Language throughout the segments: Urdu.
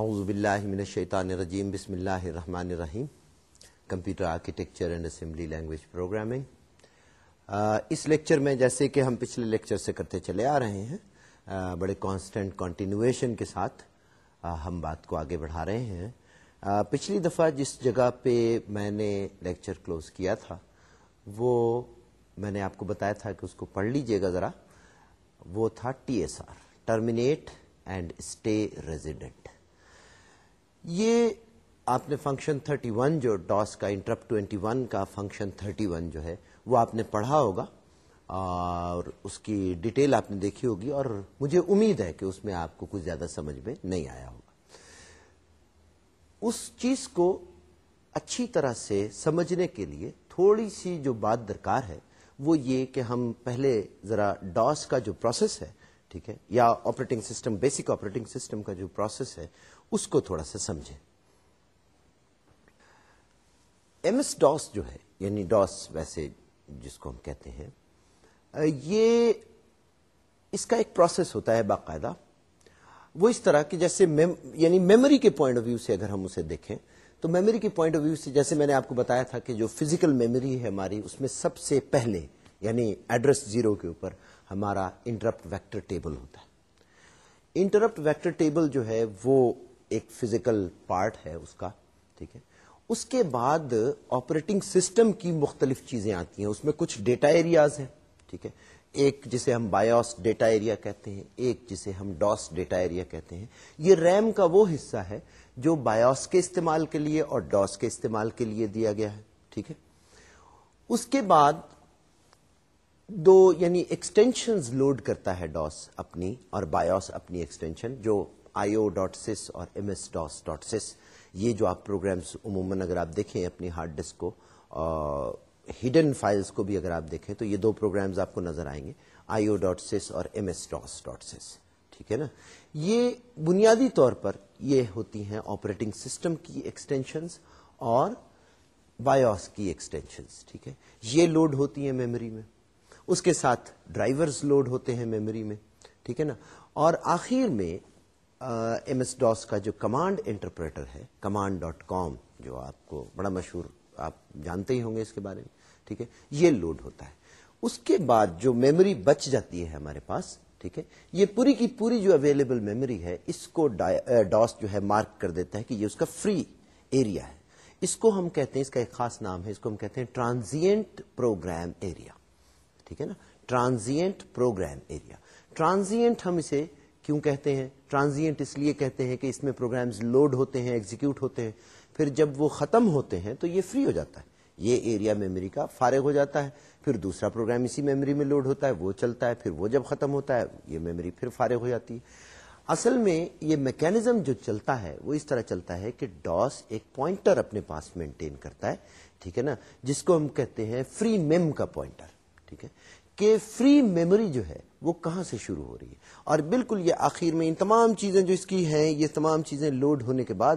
اعوذ باللہ من الشیطان الرجیم بسم اللہ الرحمن الرحیم۔ Computer architecture and assembly language programming. Us lecture میں جیسے کہ ہم پچھلے لیکچر سے کرتے چلے آ رہے ہیں آ, بڑے کانسٹنٹ کنٹینویشن کے ساتھ آ, ہم بات کو آگے بڑھا رہے ہیں۔ پچھلی دفعہ جس جگہ پہ میں نے لیکچر کلوز کیا تھا وہ میں نے آپ کو بتایا تھا کہ اس کو پڑھ لیجیے گا ذرا۔ وہ تھا T S R terminate and stay resident یہ آپ نے فنکشن 31 جو ڈاس کا انٹرپٹ 21 کا فنکشن 31 جو ہے، وہ آپ نے پڑھا ہوگا اور اس کی ڈیٹیل آپ نے دیکھی ہوگی اور مجھے امید ہے کہ اس میں آپ کو کچھ زیادہ سمجھ میں نہیں آیا ہوگا۔ اس چیز کو اچھی طرح سے سمجھنے کے لیے تھوڑی سی جو بات درکار ہے، وہ یہ کہ ہم پہلے ذرا ڈاس کا جو پروسیس ہے، ٹھیک ہے، یا operating system basic operating system کا جو پروسیس ہے اس کو تھوڑا سا سمجھیں۔ ایم ایس ڈاس جو ہے یعنی ڈاس ویسے جس کو ہم کہتے ہیں یہ اس کا ایک پروسیس ہوتا ہے باقاعدہ۔ وہ اس طرح کہ جیسے میم یعنی میموری کے پوائنٹ آف ویو سے اگر ہم اسے دیکھیں، تو میموری کے پوائنٹ آف ویو سے جیسے میں نے آپ کو بتایا تھا کہ جو فزیکل میموری ہے ہماری، اس میں سب سے پہلے یعنی ایڈریس زیرو کے اوپر ہمارا انٹرپٹ ویکٹر ٹیبل ہوتا ہے۔ انٹرپٹ ویکٹر ٹیبل جو ہے، وہ ایک فزیکل پارٹ ہے اس کا، ٹھیک ہے؟ اس کے بعد آپریٹنگ سسٹم کی مختلف چیزیں آتی ہیں، اس میں کچھ ڈیٹا ایریاز ہیں، ٹھیک ہے؟ ایک جسے ہم بایوس ڈیٹا ایریا کہتے ہیں، ایک جسے ہم ڈاس ڈیٹا ایریا کہتے ہیں۔ یہ ریم کا وہ حصہ ہے جو بایوس کے استعمال کے لیے اور ڈاس کے استعمال کے لیے دیا گیا ہے، ٹھیک ہے؟ اس کے بعد دو یعنی ایکسٹینشن لوڈ کرتا ہے ڈاس اپنی اور بایوس اپنی ایکسٹینشن جو آئی او ڈاٹ سس اور ایم ایس ڈاس ڈاٹ سس یہ جو آپ پروگرامس عموماً اگر آپ دیکھیں اپنی ہارڈ ڈسک کو ہڈن فائلس کو بھی اگر آپ دیکھیں تو یہ دو پروگرامز آپ کو نظر آئیں گے آئی او ڈاٹ سس اور ایم ایس ڈاس ڈاٹ سس ٹھیک ہے نا؟ یہ بنیادی طور پر یہ ہوتی ہیں آپریٹنگ سسٹم کی ایکسٹینشنز اور بایوس کی ایکسٹینشنز ٹھیک ہے؟ یہ لوڈ ہوتی ہیں میموری میں. اس کے ساتھ ڈرائیورز لوڈ ہوتے ہیں میموری میں. ٹھیک ہے نا؟ اور آخر میں ایم ایس ڈاس کا جو کمانڈ انٹرپریٹر ہے، کمانڈ ڈاٹ کام، جو آپ کو بڑا مشہور، آپ جانتے ہی ہوں گے اس کے بارے میں، ٹھیک ہے؟ یہ لوڈ ہوتا ہے۔ اس کے بعد جو میموری بچ جاتی ہے ہمارے پاس، ٹھیک ہے؟ یہ پوری کی پوری جو اویلیبل میموری ہے، اس کو ڈاس جو ہے مارک کر دیتا ہے کہ یہ اس کا فری ایریا ہے۔ اس کو ہم کہتے ہیں، اس کا ایک خاص نام ہے، اس کو ہم کہتے ہیں ٹرانزینٹ پروگرام ایریا۔ ٹھیک ہے نا؟ Transient program area. ٹرانزینٹ ہم اسے کیوں کہتے ہیں؟ ٹرانزینٹ اس لیے کہتے ہیں کہ اس میں پروگرامز لوڈ ہوتے ہیں ایگزیکیوٹ ہوتے ہیں۔ پھر جب وہ ختم ہوتے ہیں تو یہ فری ہو جاتا ہے۔ یہ ایریا میموری کا فارغ ہو جاتا ہے۔ پھر دوسرا پروگرام اسی میموری میں لوڈ ہوتا ہے، وہ چلتا ہے، پھر وہ جب ختم ہوتا ہے، یہ میموری پھر فارغ ہو جاتی ہے۔ اصل میں یہ میکینزم جو چلتا ہے، وہ اس طرح چلتا ہے کہ ڈاس ایک پوائنٹر اپنے پاس مینٹین کرتا ہے، ٹھیک ہے نا؟ جس کو ہم کہتے ہیں فری میم کا پوائنٹر ٹھیک ہے؟ کہ فری میموری جو ہے وہ کہاں سے شروع ہو رہی ہے؟ اور بالکل یہ آخر میں ان تمام چیزیں جو اس کی ہیں، یہ تمام چیزیں لوڈ ہونے کے بعد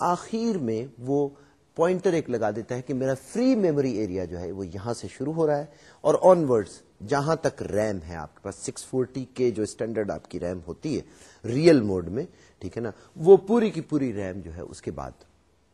آخر میں وہ پوائنٹر ایک لگا دیتا ہے کہ میرا فری میموری ایریا جو ہے وہ یہاں سے شروع ہو رہا ہے اور آن ورڈز جہاں تک ریم ہے آپ کے پاس سکس فورٹی کے جو اسٹینڈرڈ آپ کی ریم ہوتی ہے ریئل موڈ میں، ٹھیک ہے نا؟ وہ پوری کی پوری ریم جو ہے اس کے بعد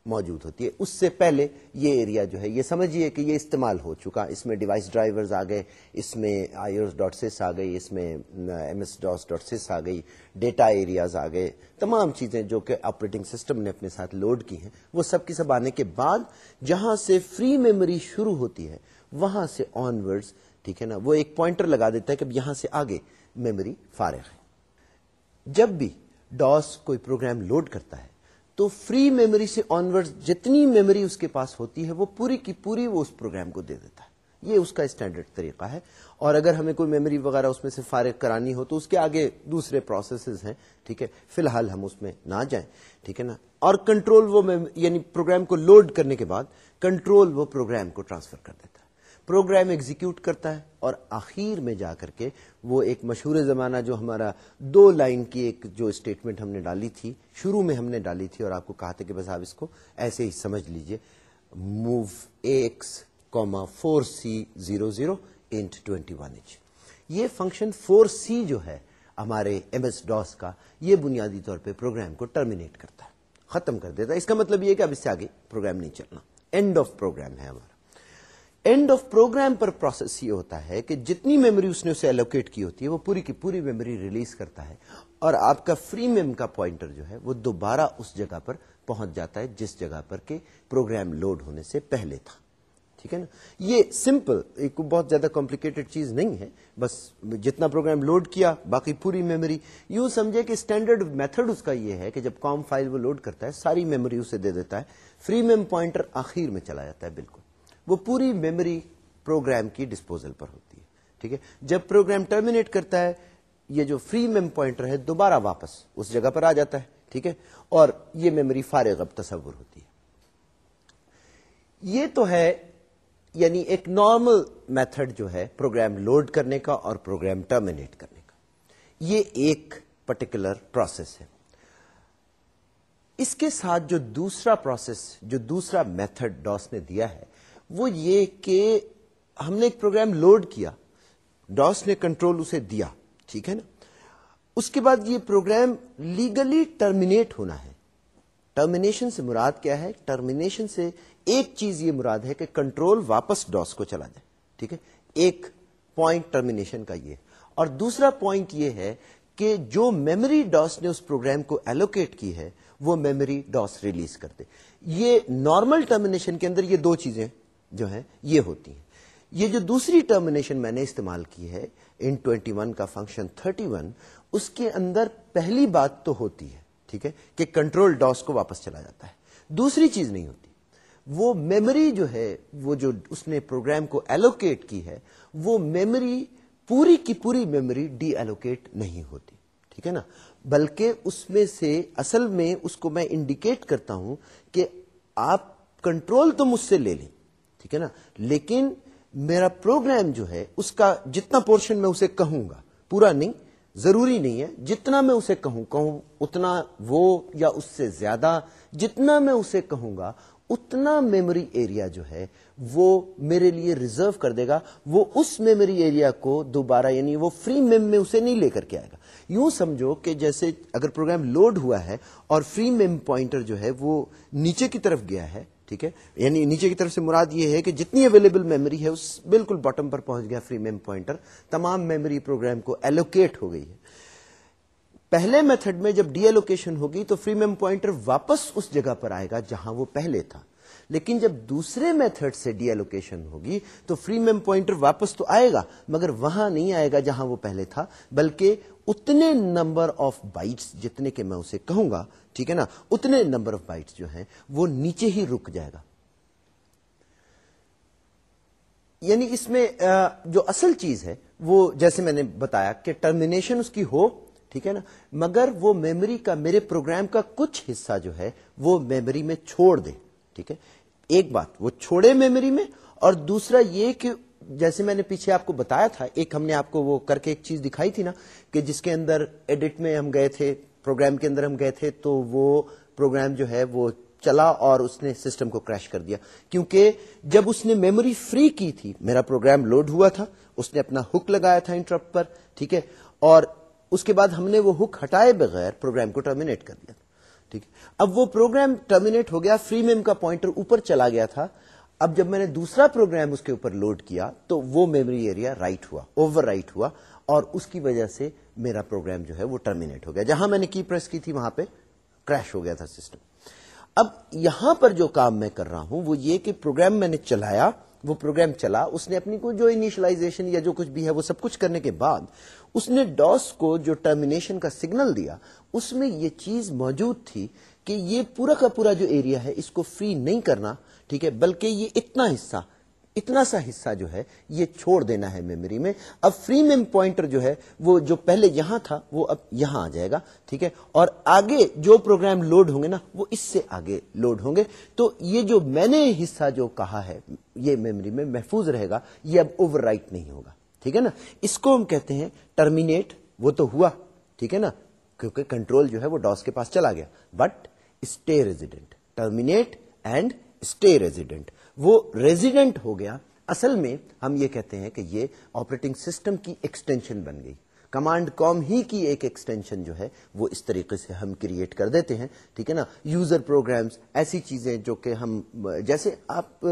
موجود ہوتی ہے۔ اس سے پہلے یہ ایریا جو ہے، یہ سمجھیے کہ یہ استعمال ہو چکا۔ اس میں ڈیوائس ڈرائیورز آ گئے اس میں آئی اوس ڈاٹ سس آ گئی اس میں ایم ایس ڈاس ڈاٹ سس آ گئی ڈیٹا ایریاز آ گئے تمام چیزیں جو کہ آپریٹنگ سسٹم نے اپنے ساتھ لوڈ کی ہیں، وہ سب کی سب آنے کے بعد جہاں سے فری میموری شروع ہوتی ہے، وہاں سے آن ورڈز ٹھیک ہے نا، وہ ایک پوائنٹر لگا دیتا ہے کہ یہاں سے آگے میموری فارغ ہے۔ جب بھی ڈاس کوئی پروگرام لوڈ کرتا ہے تو فری میموری سے آنورڈ جتنی میموری اس کے پاس ہوتی ہے، وہ پوری کی پوری وہ اس پروگرام کو دے دیتا ہے۔ یہ اس کا اسٹینڈرڈ طریقہ ہے۔ اور اگر ہمیں کوئی میموری وغیرہ اس میں سے فارغ کرانی ہو تو اس کے آگے دوسرے پروسیسز ہیں، ٹھیک ہے؟ فی الحال ہم اس میں نہ جائیں، ٹھیک ہے نا؟ اور کنٹرول وہ یعنی پروگرام کو لوڈ کرنے کے بعد کنٹرول وہ پروگرام کو ٹرانسفر کر دیتا ہے۔ پروگرام ایگزیکیوٹ کرتا ہے اور آخر میں جا کر کے وہ ایک مشہور زمانہ جو ہمارا دو لائن کی ایک جو اسٹیٹمنٹ ہم نے ڈالی تھی، شروع میں ہم نے ڈالی تھی اور آپ کو کہا تھا کہ بس آپ اس کو ایسے ہی سمجھ لیجیے۔ Move X comma four C zero zero int twenty one inch یہ فنکشن فور سی جو ہے ہمارے ایم ایس ڈاس کا، یہ بنیادی طور پہ پروگرام کو ٹرمینیٹ کرتا ہے، ختم کر دیتا ہے۔ اس کا مطلب یہ کہ اب اس سے آگے پروگرام نہیں چلنا۔ اینڈ آف پروگرام ہے ہمارا۔ اینڈ آف پروگرام پر پروسیس یہ ہوتا ہے کہ جتنی میموری اس نے اسے الوکیٹ کی ہوتی ہے، وہ پوری کی پوری میموری ریلیز کرتا ہے۔ اور آپ کا فری میم کا پوائنٹر جو ہے، وہ دوبارہ اس جگہ پر پہنچ جاتا ہے جس جگہ پر کہ پروگرام لوڈ ہونے سے پہلے تھا۔ ٹھیک ہے نا؟ یہ سمپل ایک بہت زیادہ کمپلیکیٹڈ چیز نہیں ہے۔ بس جتنا پروگرام لوڈ کیا، باقی پوری میموری یوں سمجھے کہ اسٹینڈرڈ میتھڈ اس کا یہ ہے کہ جب کام فائل وہ لوڈ کرتا ہے، ساری میموری اسے دے دیتا ہے۔ فری میم پوائنٹر آخر میں چلا جاتا ہے، بالکل۔ وہ پوری میموری پروگرام کی ڈسپوزل پر ہوتی ہے، ٹھیک ہے؟ جب پروگرام ٹرمینیٹ کرتا ہے، یہ جو فری میم پوائنٹر ہے دوبارہ واپس اس جگہ پر آ جاتا ہے، ٹھیک ہے؟ اور یہ میموری فارغ اب تصور ہوتی ہے۔ یہ تو ہے یعنی ایک نارمل میتھڈ جو ہے پروگرام لوڈ کرنے کا اور پروگرام ٹرمینیٹ کرنے کا۔ یہ ایک پرٹیکولر پروسیس ہے۔ اس کے ساتھ جو دوسرا پروسیس جو دوسرا میتھڈ ڈاس نے دیا ہے وہ یہ کہ ہم نے ایک پروگرام لوڈ کیا۔ ڈاس نے کنٹرول اسے دیا، ٹھیک ہے نا؟ اس کے بعد یہ پروگرام لیگلی ٹرمینیٹ ہونا ہے۔ ٹرمینیشن سے مراد کیا ہے؟ ٹرمینیشن سے ایک چیز یہ مراد ہے کہ کنٹرول واپس ڈاس کو چلا جائے، ٹھیک ہے؟ ایک پوائنٹ ٹرمینیشن کا یہ۔ اور دوسرا پوائنٹ یہ ہے کہ جو میموری ڈاس نے اس پروگرام کو ایلوکیٹ کی ہے، وہ میموری ڈاس ریلیز کرتے یہ نارمل ٹرمینیشن کے اندر یہ دو چیزیں جو ہیں، یہ ہوتی ہیں۔ یہ جو دوسری ٹرمینیشن میں نے استعمال کی ہے، ان ٹوینٹی ون کا فنکشن تھرٹی ون اس کے اندر پہلی بات تو ہوتی ہے، ٹھیک ہے، کہ کنٹرول ڈاس کو واپس چلا جاتا ہے۔ دوسری چیز نہیں ہوتی۔ وہ میموری جو ہے، وہ جو اس نے پروگرام کو ایلوکیٹ کی ہے، وہ میموری پوری کی پوری میموری ڈی ایلوکیٹ نہیں ہوتی، ٹھیک ہے نا؟ بلکہ اس میں سے اصل میں اس کو میں انڈیکیٹ کرتا ہوں کہ آپ کنٹرول تو مجھ سے لے لیں۔ ٹھیک ہے نا؟ لیکن میرا پروگرام جو ہے، اس کا جتنا پورشن میں اسے کہوں گا، پورا نہیں، ضروری نہیں ہے، جتنا میں اسے کہوں کہوں اتنا وہ یا اس سے زیادہ، جتنا میں اسے کہوں گا، اتنا میموری ایریا جو ہے، وہ میرے لیے ریزرو کر دے گا، وہ اس میموری ایریا کو دوبارہ یعنی وہ فری میم میں اسے نہیں لے کر کے آئے گا۔ یوں سمجھو کہ جیسے اگر پروگرام لوڈ ہوا ہے اور فری میم پوائنٹر جو ہے وہ نیچے کی طرف گیا ہے ٹھیک ہے؟ یعنی نیچے کی طرف سے مراد یہ ہے کہ جتنی اویلیبل میموری ہے، اس بالکل باٹم پر پہنچ گیا فری میم پوائنٹر تمام میموری پروگرام کو ایلوکیٹ ہو گئی ہے۔ پہلے میتھڈ میں جب ڈی ایلوکیشن ہوگی تو فری میم پوائنٹر واپس اس جگہ پر آئے گا جہاں وہ پہلے تھا۔ لیکن جب دوسرے میتھڈ سے ڈی ایلوکیشن ہوگی تو فری میم پوائنٹر واپس تو آئے گا، مگر وہاں نہیں آئے گا جہاں وہ پہلے تھا، بلکہ اتنے نمبر آف بائٹس جتنے کے میں اسے کہوں گا، ٹھیک ہے نا؟ اتنے نمبر آف بائٹس جو ہیں، وہ نیچے ہی رک جائے گا۔ یعنی اس میں جو اصل چیز ہے، وہ جیسے میں نے بتایا کہ ٹرمینیشن اس کی ہو، ٹھیک ہے نا؟ مگر وہ میموری کا، میرے پروگرام کا کچھ حصہ جو ہے، وہ میموری میں چھوڑ دے، ٹھیک ہے؟ ایک بات، وہ چھوڑے میموری میں، اور دوسرا یہ کہ جیسے میں نے پیچھے آپ کو بتایا تھا، ایک ہم نے آپ کو وہ کر کے ایک چیز دکھائی تھی نا، کہ جس کے اندر ایڈٹ میں ہم گئے تھے پروگرام کے اندر ہم گئے تھے، تو وہ پروگرام جو ہے وہ چلا اور اس نے سسٹم کو کریش کر دیا۔ کیونکہ جب اس نے میموری فری کی تھی، میرا پروگرام لوڈ ہوا تھا، اس نے اپنا ہک لگایا تھا انٹرپٹ پر، ٹھیک ہے؟ اور اس کے بعد ہم نے وہ ہک ہٹائے بغیر پروگرام کو ٹرمینیٹ کر دیا تھا۔ ٹھیک ہے۔ اب وہ پروگرام ٹرمینیٹ ہو گیا فری میم کا پوائنٹر اوپر چلا گیا تھا۔ اب جب میں نے دوسرا پروگرام اس کے اوپر لوڈ کیا، تو وہ میموری ایریا رائٹ ہوا اوور رائٹ ہوا، اور اس کی وجہ سے میرا پروگرام جو ہے وہ ٹرمینیٹ ہو گیا۔ جہاں میں نے کی پریس کی تھی، وہاں پہ کریش ہو گیا تھا سسٹم اب یہاں پر جو کام میں کر رہا ہوں، وہ یہ کہ پروگرام میں نے چلایا وہ پروگرام چلا، اس نے اپنی کو جو انیشلائزیشن یا جو کچھ بھی ہے، وہ سب کچھ کرنے کے بعد اس نے ڈاس کو جو ٹرمینیشن کا سگنل دیا، اس میں یہ چیز موجود تھی کہ یہ پورا کا پورا جو ایریا ہے، اس کو فری نہیں کرنا، ٹھیک ہے؟ بلکہ یہ اتنا حصہ اتنا سا حصہ جو ہے یہ چھوڑ دینا ہے میموری میں۔ اب فری میم پوائنٹر جو ہے، وہ جو پہلے یہاں تھا، وہ اب یہاں آ جائے گا، ٹھیک ہے؟ اور آگے جو پروگرام لوڈ ہوں گے نا، وہ اس سے آگے لوڈ ہوں گے۔ تو یہ جو میں نے حصہ جو کہا ہے، یہ میموری میں محفوظ رہے گا، یہ اب اوور رائٹ نہیں ہوگا، ٹھیک ہے نا؟ اس کو ہم کہتے ہیں ٹرمینیٹ وہ تو ہوا، ٹھیک ہے نا؟ کیونکہ کنٹرول جو ہے وہ ڈاس کے پاس چلا گیا۔ But stay resident terminate and stay resident وہ ریزیڈنٹ ہو گیا، اصل میں ہم یہ کہتے ہیں کہ یہ آپریٹنگ سسٹم کی ایکسٹینشن بن گئی۔ کمانڈ کام ہی کی ایک ایکسٹینشن جو ہے، وہ اس طریقے سے ہم کریٹ کر دیتے ہیں۔ ٹھیک ہے نا؟ یوزر پروگرامز ایسی چیزیں جو کہ ہم، جیسے آپ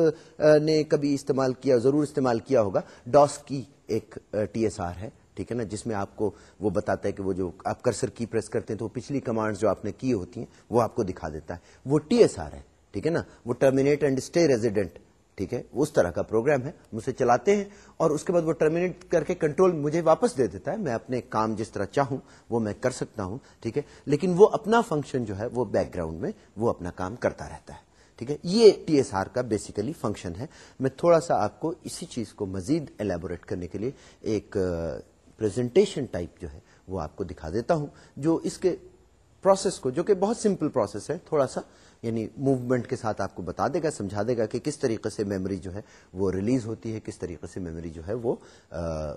نے کبھی استعمال کیا، ضرور استعمال کیا ہوگا۔ ڈاس کی ایک ٹی ایس آر ہے۔ ٹھیک ہے نا؟ جس میں آپ کو وہ بتاتا ہے کہ وہ جو آپ کرسر کی پریس کرتے ہیں تو وہ پچھلی کمانڈ جو آپ نے کی ہوتی ہیں، وہ آپ کو دکھا دیتا ہے۔ وہ ٹی ایس آر ہے۔ ٹھیک ہے نا؟ وہ ٹرمینیٹ اینڈ اسٹے ریزیڈنٹ ٹھیک ہے؟ اس طرح کا پروگرام ہے اسے چلاتے ہیں اور اس کے بعد وہ ٹرمینیٹ کر کے کنٹرول مجھے واپس دے دیتا ہے۔ میں اپنے کام جس طرح چاہوں، وہ میں کر سکتا ہوں، ٹھیک ہے؟ لیکن وہ اپنا فنکشن جو ہے، وہ بیک گراؤنڈ میں وہ اپنا کام کرتا رہتا ہے، ٹھیک ہے؟ یہ ٹی ایس آر کا بیسیکلی فنکشن ہے۔ میں تھوڑا سا آپ کو اسی چیز کو مزید ایلیبوریٹ کرنے کے لیے ایک پریزنٹیشن ٹائپ جو ہے، وہ آپ کو دکھا دیتا ہوں، جو اس کے پروسیس کو، جو کہ بہت سمپل پروسیس ہے، تھوڑا سا یعنی موومنٹ کے ساتھ آپ کو بتا دے گا، سمجھا دے گا کہ کس طریقے سے میموری جو ہے وہ ریلیز ہوتی ہے، کس طریقے سے میموری جو ہے وہ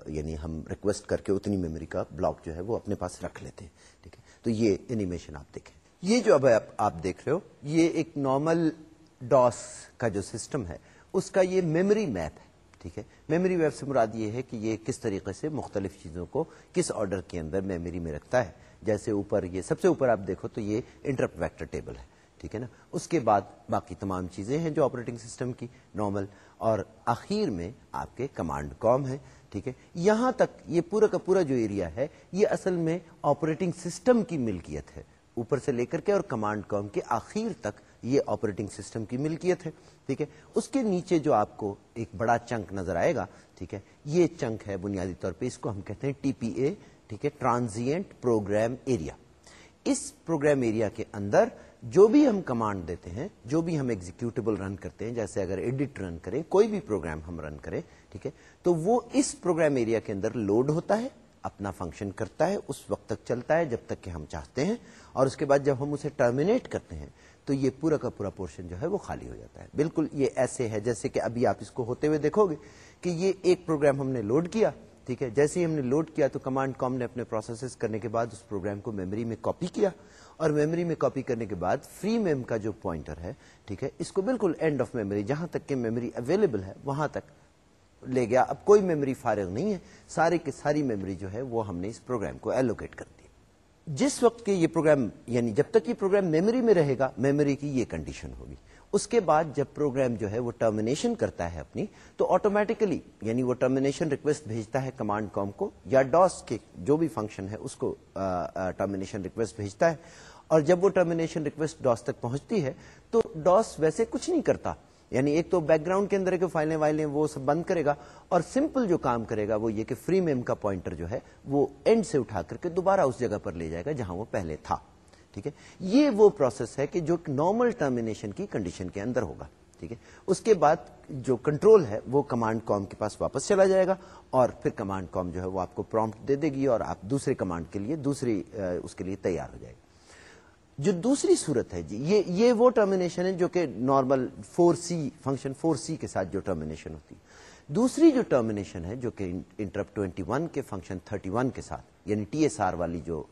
یعنی ہم ریکویسٹ کر کے اتنی میموری کا بلاک جو ہے وہ اپنے پاس رکھ لیتے ہیں، ٹھیک ہے؟ تو یہ اینیمیشن آپ دیکھیں۔ یہ جو اب آپ دیکھ رہے ہو، یہ ایک نارمل ڈاس کا جو سسٹم ہے، اس کا یہ میموری میپ ہے، ٹھیک ہے؟ میموری ویب سے مراد یہ ہے کہ یہ کس طریقے سے مختلف چیزوں کو کس آرڈر کے اندر میموری میں رکھتا ہے۔ جیسے اوپر یہ، سب سے اوپر آپ دیکھو تو یہ انٹرپٹ ویکٹر ٹیبل ہے۔ ٹھیک ہے نا؟ اس کے بعد باقی تمام چیزیں ہیں جو آپریٹنگ سسٹم کی نارمل اور آخر میں آپ کے کمانڈ کام ہے ٹھیک ہے؟ یہاں تک یہ پورا کا پورا جو ایریا ہے، یہ اصل میں آپریٹنگ سسٹم کی ملکیت ہے۔ اوپر سے لے کر کے اور کمانڈ کام کے آخر تک یہ آپریٹنگ سسٹم کی ملکیت ہے، ٹھیک ہے؟ اس کے نیچے جو آپ کو ایک بڑا چنک نظر آئے گا، ٹھیک ہے؟ یہ چنک ہے بنیادی طور پہ اس کو ہم کہتے ہیں ٹی پی اے ٹھیک ہے؟ ٹرانزینٹ پروگرام ایریا اس پروگرام ایریا کے اندر جو بھی ہم کمانڈ دیتے ہیں، جو بھی ہم ایگزیکٹیبل رن کرتے ہیں، جیسے اگر ایڈٹ رن کریں کوئی بھی پروگرام ہم رن کریں ٹھیک ہے؟ تو وہ اس پروگرام ایریا کے اندر لوڈ ہوتا ہے، اپنا فنکشن کرتا ہے، اس وقت تک چلتا ہے، جب تک کہ ہم چاہتے ہیں، اور اس کے بعد جب ہم اسے ٹرمینیٹ کرتے ہیں، تو یہ پورا کا پورا پورشن جو ہے وہ خالی ہو جاتا ہے۔ بالکل یہ ایسے ہے جیسے کہ ابھی آپ اس کو ہوتے ہوئے دیکھو گے کہ یہ ایک پروگرام ہم نے لوڈ کیا، ٹھیک ہے؟ جیسے ہی ہم نے لوڈ کیا تو کمانڈ کام نے اپنے پروسیس کرنے کے بعد اس پروگرام کو میموری میں کاپی کیا۔ اور میموری میں کاپی کرنے کے بعد فری میم کا جو پوائنٹر ہے، ٹھیک ہے، اس کو بالکل اینڈ آف میموری جہاں تک کہ میموری اویلیبل ہے، وہاں تک لے گیا۔ اب کوئی میموری فارغ نہیں ہے، سارے کی ساری میموری جو ہے، وہ ہم نے اس پروگرام کو ایلوکیٹ کر دی جس وقت کے یہ پروگرام یعنی جب تک یہ پروگرام میموری میں رہے گا میموری کی یہ کنڈیشن ہوگی۔ اس کے بعد جب پروگرام جو ہے، وہ ٹرمینیشن کرتا ہے اپنی، تو آٹومیٹکلی یعنی وہ ٹرمینیشن ریکویسٹ بھیجتا ہے کمانڈ کام کو، یا ڈاس کے جو بھی فنکشن ہے، اس کو ٹرمینیشن ریکویسٹ بھیجتا ہے۔ اور جب وہ ٹرمینیشن ریکویسٹ ڈاس تک پہنچتی ہے، تو ڈاس ویسے کچھ نہیں کرتا۔ یعنی ایک تو بیک گراؤنڈ کے اندر فائلیں وائلیں وہ سب بند کرے گا اور سمپل جو کام کرے گا وہ یہ کہ فری میم کا پوائنٹر جو ہے، وہ اینڈ سے اٹھا کر کے دوبارہ اس جگہ پر لے جائے گا جہاں وہ پہلے تھا۔ ٹھیک ہے؟ یہ وہ پروسیس ہے کہ جو نارمل ٹرمینیشن کی کنڈیشن کے اندر ہوگا۔ ٹھیک ہے؟ اس کے بعد جو کنٹرول ہے، وہ کمانڈ کام کے پاس واپس چلا جائے گا اور پھر کمانڈ کام جو ہے وہ آپ کو پرومپٹ دے دے گی اور آپ دوسرے کمانڈ کے لیے دوسری اس کے لیے تیار ہو جائے گا۔ جو دوسری صورت ہے جی یہ یہ وہ ٹرمینیشن ہے جو کہ normal four C function four C کے ساتھ جو ٹرمینیشن ہوتی۔ ہے دوسری جو ٹرمینیشن ہے جو کہ انٹرپ ٹوینٹی ون کے فنکشن تھرٹی ون کے ساتھ یعنی ٹی ایس آر والی جو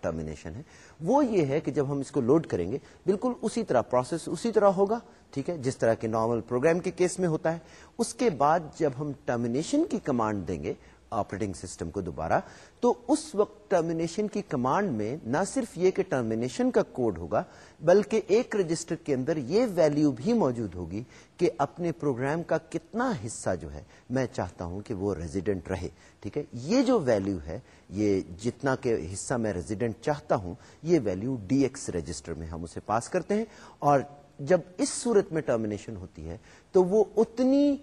ٹرمینیشن ہے، وہ یہ ہے کہ جب ہم اس کو لوڈ کریں گے، بالکل اسی طرح پروسیس اسی طرح ہوگا، ٹھیک ہے؟ جس طرح کے نارمل پروگرام کے کیس میں ہوتا ہے۔ اس کے بعد جب ہم ٹرمینیشن کی کمانڈ دیں گے آپریٹنگ سسٹم کو دوبارہ، تو اس وقت ٹرمینیشن کی کمانڈ میں نہ صرف یہ کہ ٹرمینیشن کا کوڈ ہوگا، بلکہ ایک رجسٹر کے اندر یہ ویلیو بھی موجود ہوگی کہ اپنے پروگرام کا کتنا حصہ جو ہے، میں چاہتا ہوں کہ وہ ریزیڈنٹ رہے، ٹھیک ہے؟ یہ جو ویلیو ہے، یہ جتنا کہ حصہ میں ریزیڈنٹ چاہتا ہوں، یہ ویلیو ڈی ایکس رجسٹر میں ہم اسے پاس کرتے ہیں۔ اور جب اس صورت میں ٹرمینیشن ہوتی ہے، تو وہ اتنی،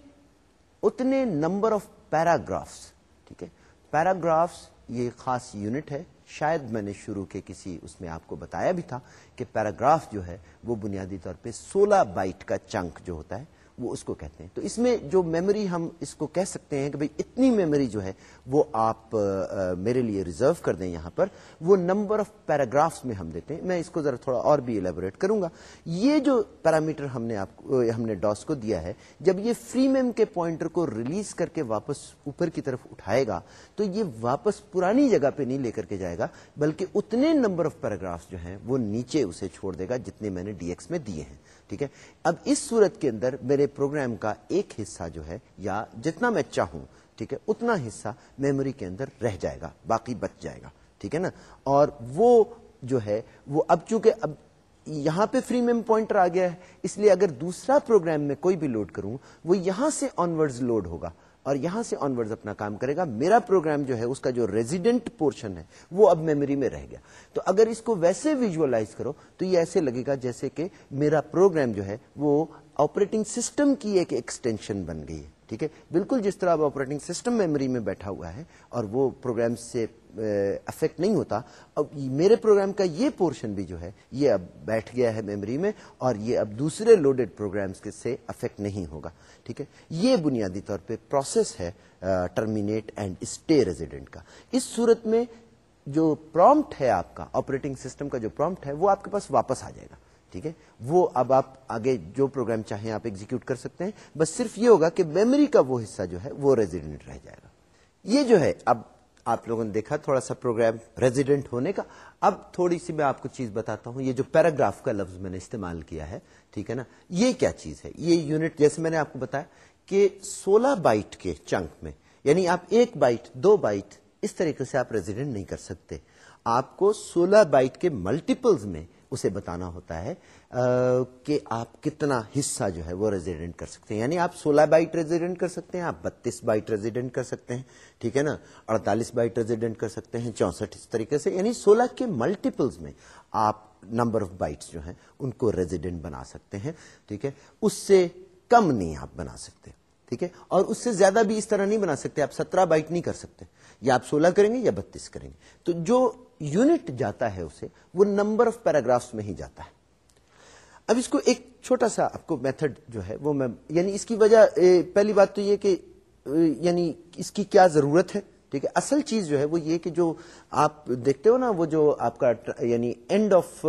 اتنے نمبر آف پیراگرافس ٹھیک ہے پیراگرافس یہ خاص یونٹ ہے۔ شاید میں نے شروع کے کسی اس میں آپ کو بتایا بھی تھا کہ پیراگراف جو ہے وہ بنیادی طور پہ سولہ بائٹ کا چنک جو ہوتا ہے وہ اس کو کہتے ہیں۔ تو اس میں جو میموری ہم اس کو کہہ سکتے ہیں کہ بھئی اتنی میموری جو ہے وہ آپ میرے لیے ریزرو کر دیں یہاں پر۔ وہ نمبر آف پیراگرافس میں ہم دیتے ہیں۔ میں اس کو ذرا تھوڑا اور بھی الیبوریٹ کروں گا۔ یہ جو پیرامیٹر ہم نے آپ ہم نے ڈاس کو دیا ہے، جب یہ فری میم کے پوائنٹر کو ریلیز کر کے واپس اوپر کی طرف اٹھائے گا، تو یہ واپس پرانی جگہ پہ نہیں لے کر کے جائے گا، بلکہ اتنے نمبر آف پیراگرافس جو ہیں وہ نیچے اسے چھوڑ دے گا جتنے میں نے ڈی ایکس میں دیے ہیں۔ ٹھیک ہے؟ اب اس صورت کے اندر میرے پروگرام کا ایک حصہ جو ہے، یا جتنا میں چاہوں، ٹھیک ہے، اتنا حصہ میموری کے اندر رہ جائے گا، باقی بچ جائے گا، ٹھیک ہے نا؟ اور وہ جو ہے، وہ اب چونکہ اب یہاں پہ فری میم پوائنٹر آ گیا ہے، اس لیے اگر دوسرا پروگرام میں کوئی بھی لوڈ کروں، وہ یہاں سے آنورڈ لوڈ ہوگا۔ اور یہاں سے آنورڈ اپنا کام کرے گا۔ میرا پروگرام جو ہے، اس کا جو ریزیڈنٹ پورشن ہے، وہ اب میموری میں رہ گیا۔ تو اگر اس کو ویسے ویژلائز کرو، تو یہ ایسے لگے گا جیسے کہ میرا پروگرام جو ہے، وہ آپریٹنگ سسٹم کی ایک ایکسٹینشن بن گئی ہے۔ ٹھیک ہے؟ بالکل جس طرح اب آپریٹنگ سسٹم میموری میں بیٹھا ہوا ہے اور وہ پروگرام سے افیکٹ نہیں ہوتا، اب میرے پروگرام کا یہ پورشن بھی جو ہے، یہ اب بیٹھ گیا ہے میموری میں اور یہ اب دوسرے لوڈیڈ پروگرامز کے سے افیکٹ نہیں ہوگا، ٹھیک ہے؟ یہ بنیادی طور پہ پروسیس ہے ٹرمینیٹ اینڈ اسٹے ریزیڈنٹ کا۔ اس صورت میں جو پرومپٹ ہے آپ کا آپریٹنگ سسٹم کا جو پرومپٹ ہے، وہ آپ کے پاس واپس آ جائے گا۔ ٹھیک ہے؟ وہ اب آپ آگے جو پروگرام چاہیں آپ ایگزیکیوٹ کر سکتے ہیں۔ بس صرف یہ ہوگا کہ میموری کا وہ حصہ جو ہے وہ ریزیڈنٹ رہ جائے گا۔ یہ جو ہے، اب آپ لوگوں نے دیکھا تھوڑا سا پروگرام ریزیڈنٹ ہونے کا۔ اب تھوڑی سی میں آپ کو چیز بتاتا ہوں، یہ جو پیراگراف کا لفظ میں نے استعمال کیا ہے، ٹھیک ہے نا؟ یہ کیا چیز ہے؟ یہ یونٹ جیسے میں نے آپ کو بتایا کہ سولہ بائٹ کے چنک میں یعنی آپ ایک بائٹ دو بائٹ اس طریقے سے آپ ریزیڈنٹ نہیں کر سکتے۔ آپ کو سولہ بائٹ کے ملٹیپلز میں اسے بتانا ہوتا ہے کہ آپ کتنا حصہ جو ہے وہ ریزیڈنٹ کر سکتے ہیں۔ یعنی آپ سولہ بائٹ ریزیڈنٹ کر سکتے ہیں، آپ بتیس بائٹ ریزیڈنٹ کر سکتے ہیں، ٹھیک ہے نا؟ اڑتالیس بائٹ ریزیڈنٹ کر سکتے ہیں، چونسٹھ اس طریقے سے۔ یعنی سولہ کے ملٹیپلز میں آپ نمبر آف بائٹس جو ہیں ان کو ریزیڈنٹ بنا سکتے ہیں، ٹھیک ہے؟ اس سے کم نہیں آپ بنا سکتے، ٹھیک ہے؟ اور اس سے زیادہ بھی اس طرح نہیں بنا سکتے، آپ سترہ بائٹ نہیں کر سکتے۔ یا آپ سولہ کریں گے یا بتیس کریں گے۔ تو جو یونٹ جاتا ہے اسے، وہ نمبر آف پیراگرافس میں ہی جاتا ہے۔ اب اس کو ایک چھوٹا سا آپ کو میتھڈ جو ہے وہ میں یعنی اس کی وجہ پہلی بات تو یہ کہ یعنی اس کی کیا ضرورت ہے؟ ٹھیک ہے، اصل چیز جو ہے وہ یہ کہ جو آپ دیکھتے ہو نا، وہ جو آپ کا یعنی اینڈ آف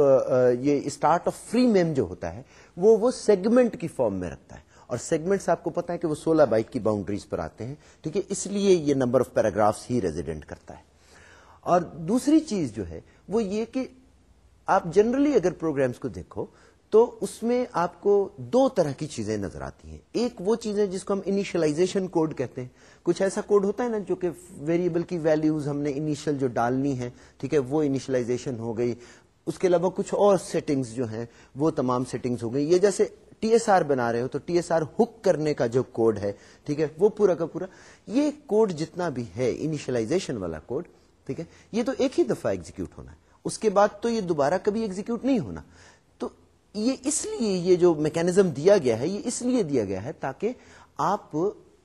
یہ اسٹارٹ آف فری میم جو ہوتا ہے، وہ وہ سیگمنٹ کی فارم میں رکھتا ہے۔ اور سیگمنٹس آپ کو پتا ہے کہ وہ سولہ بائٹ کی باؤنڈریز پر آتے ہیں۔ ٹھیک ہے، اس لیے یہ نمبر آف پیراگرافس ہی ریزیڈنٹ کرتا ہے۔ اور دوسری چیز جو ہے وہ یہ کہ آپ جنرلی اگر پروگرامز کو دیکھو تو اس میں آپ کو دو طرح کی چیزیں نظر آتی ہیں۔ ایک وہ چیزیں جس کو ہم انیشلائزیشن کوڈ کہتے ہیں۔ کچھ ایسا کوڈ ہوتا ہے نا جو کہ ویریبل کی ویلیوز ہم نے انیشل جو ڈالنی ہے ٹھیک ہے، وہ انیشلائزیشن ہو گئی۔ اس کے علاوہ کچھ اور سیٹنگز جو ہیں، وہ تمام سیٹنگز ہو گئی۔ یہ جیسے ٹی ایس آر بنا رہے ہو تو ٹی ایس آر ہک کرنے کا جو کوڈ ہے، ٹھیک ہے، وہ پورا کا پورا۔ یہ کوڈ جتنا بھی ہے انیشلائزیشن والا کوڈ ٹھیک ہے؟ یہ تو ایک ہی دفعہ ایگزیکیوٹ ہونا ہے۔ اس کے بعد تو یہ دوبارہ کبھی ایگزیکیوٹ نہیں ہونا۔ تو یہ اس لیے یہ جو میکینزم دیا گیا ہے، یہ اس لیے دیا گیا ہے تاکہ آپ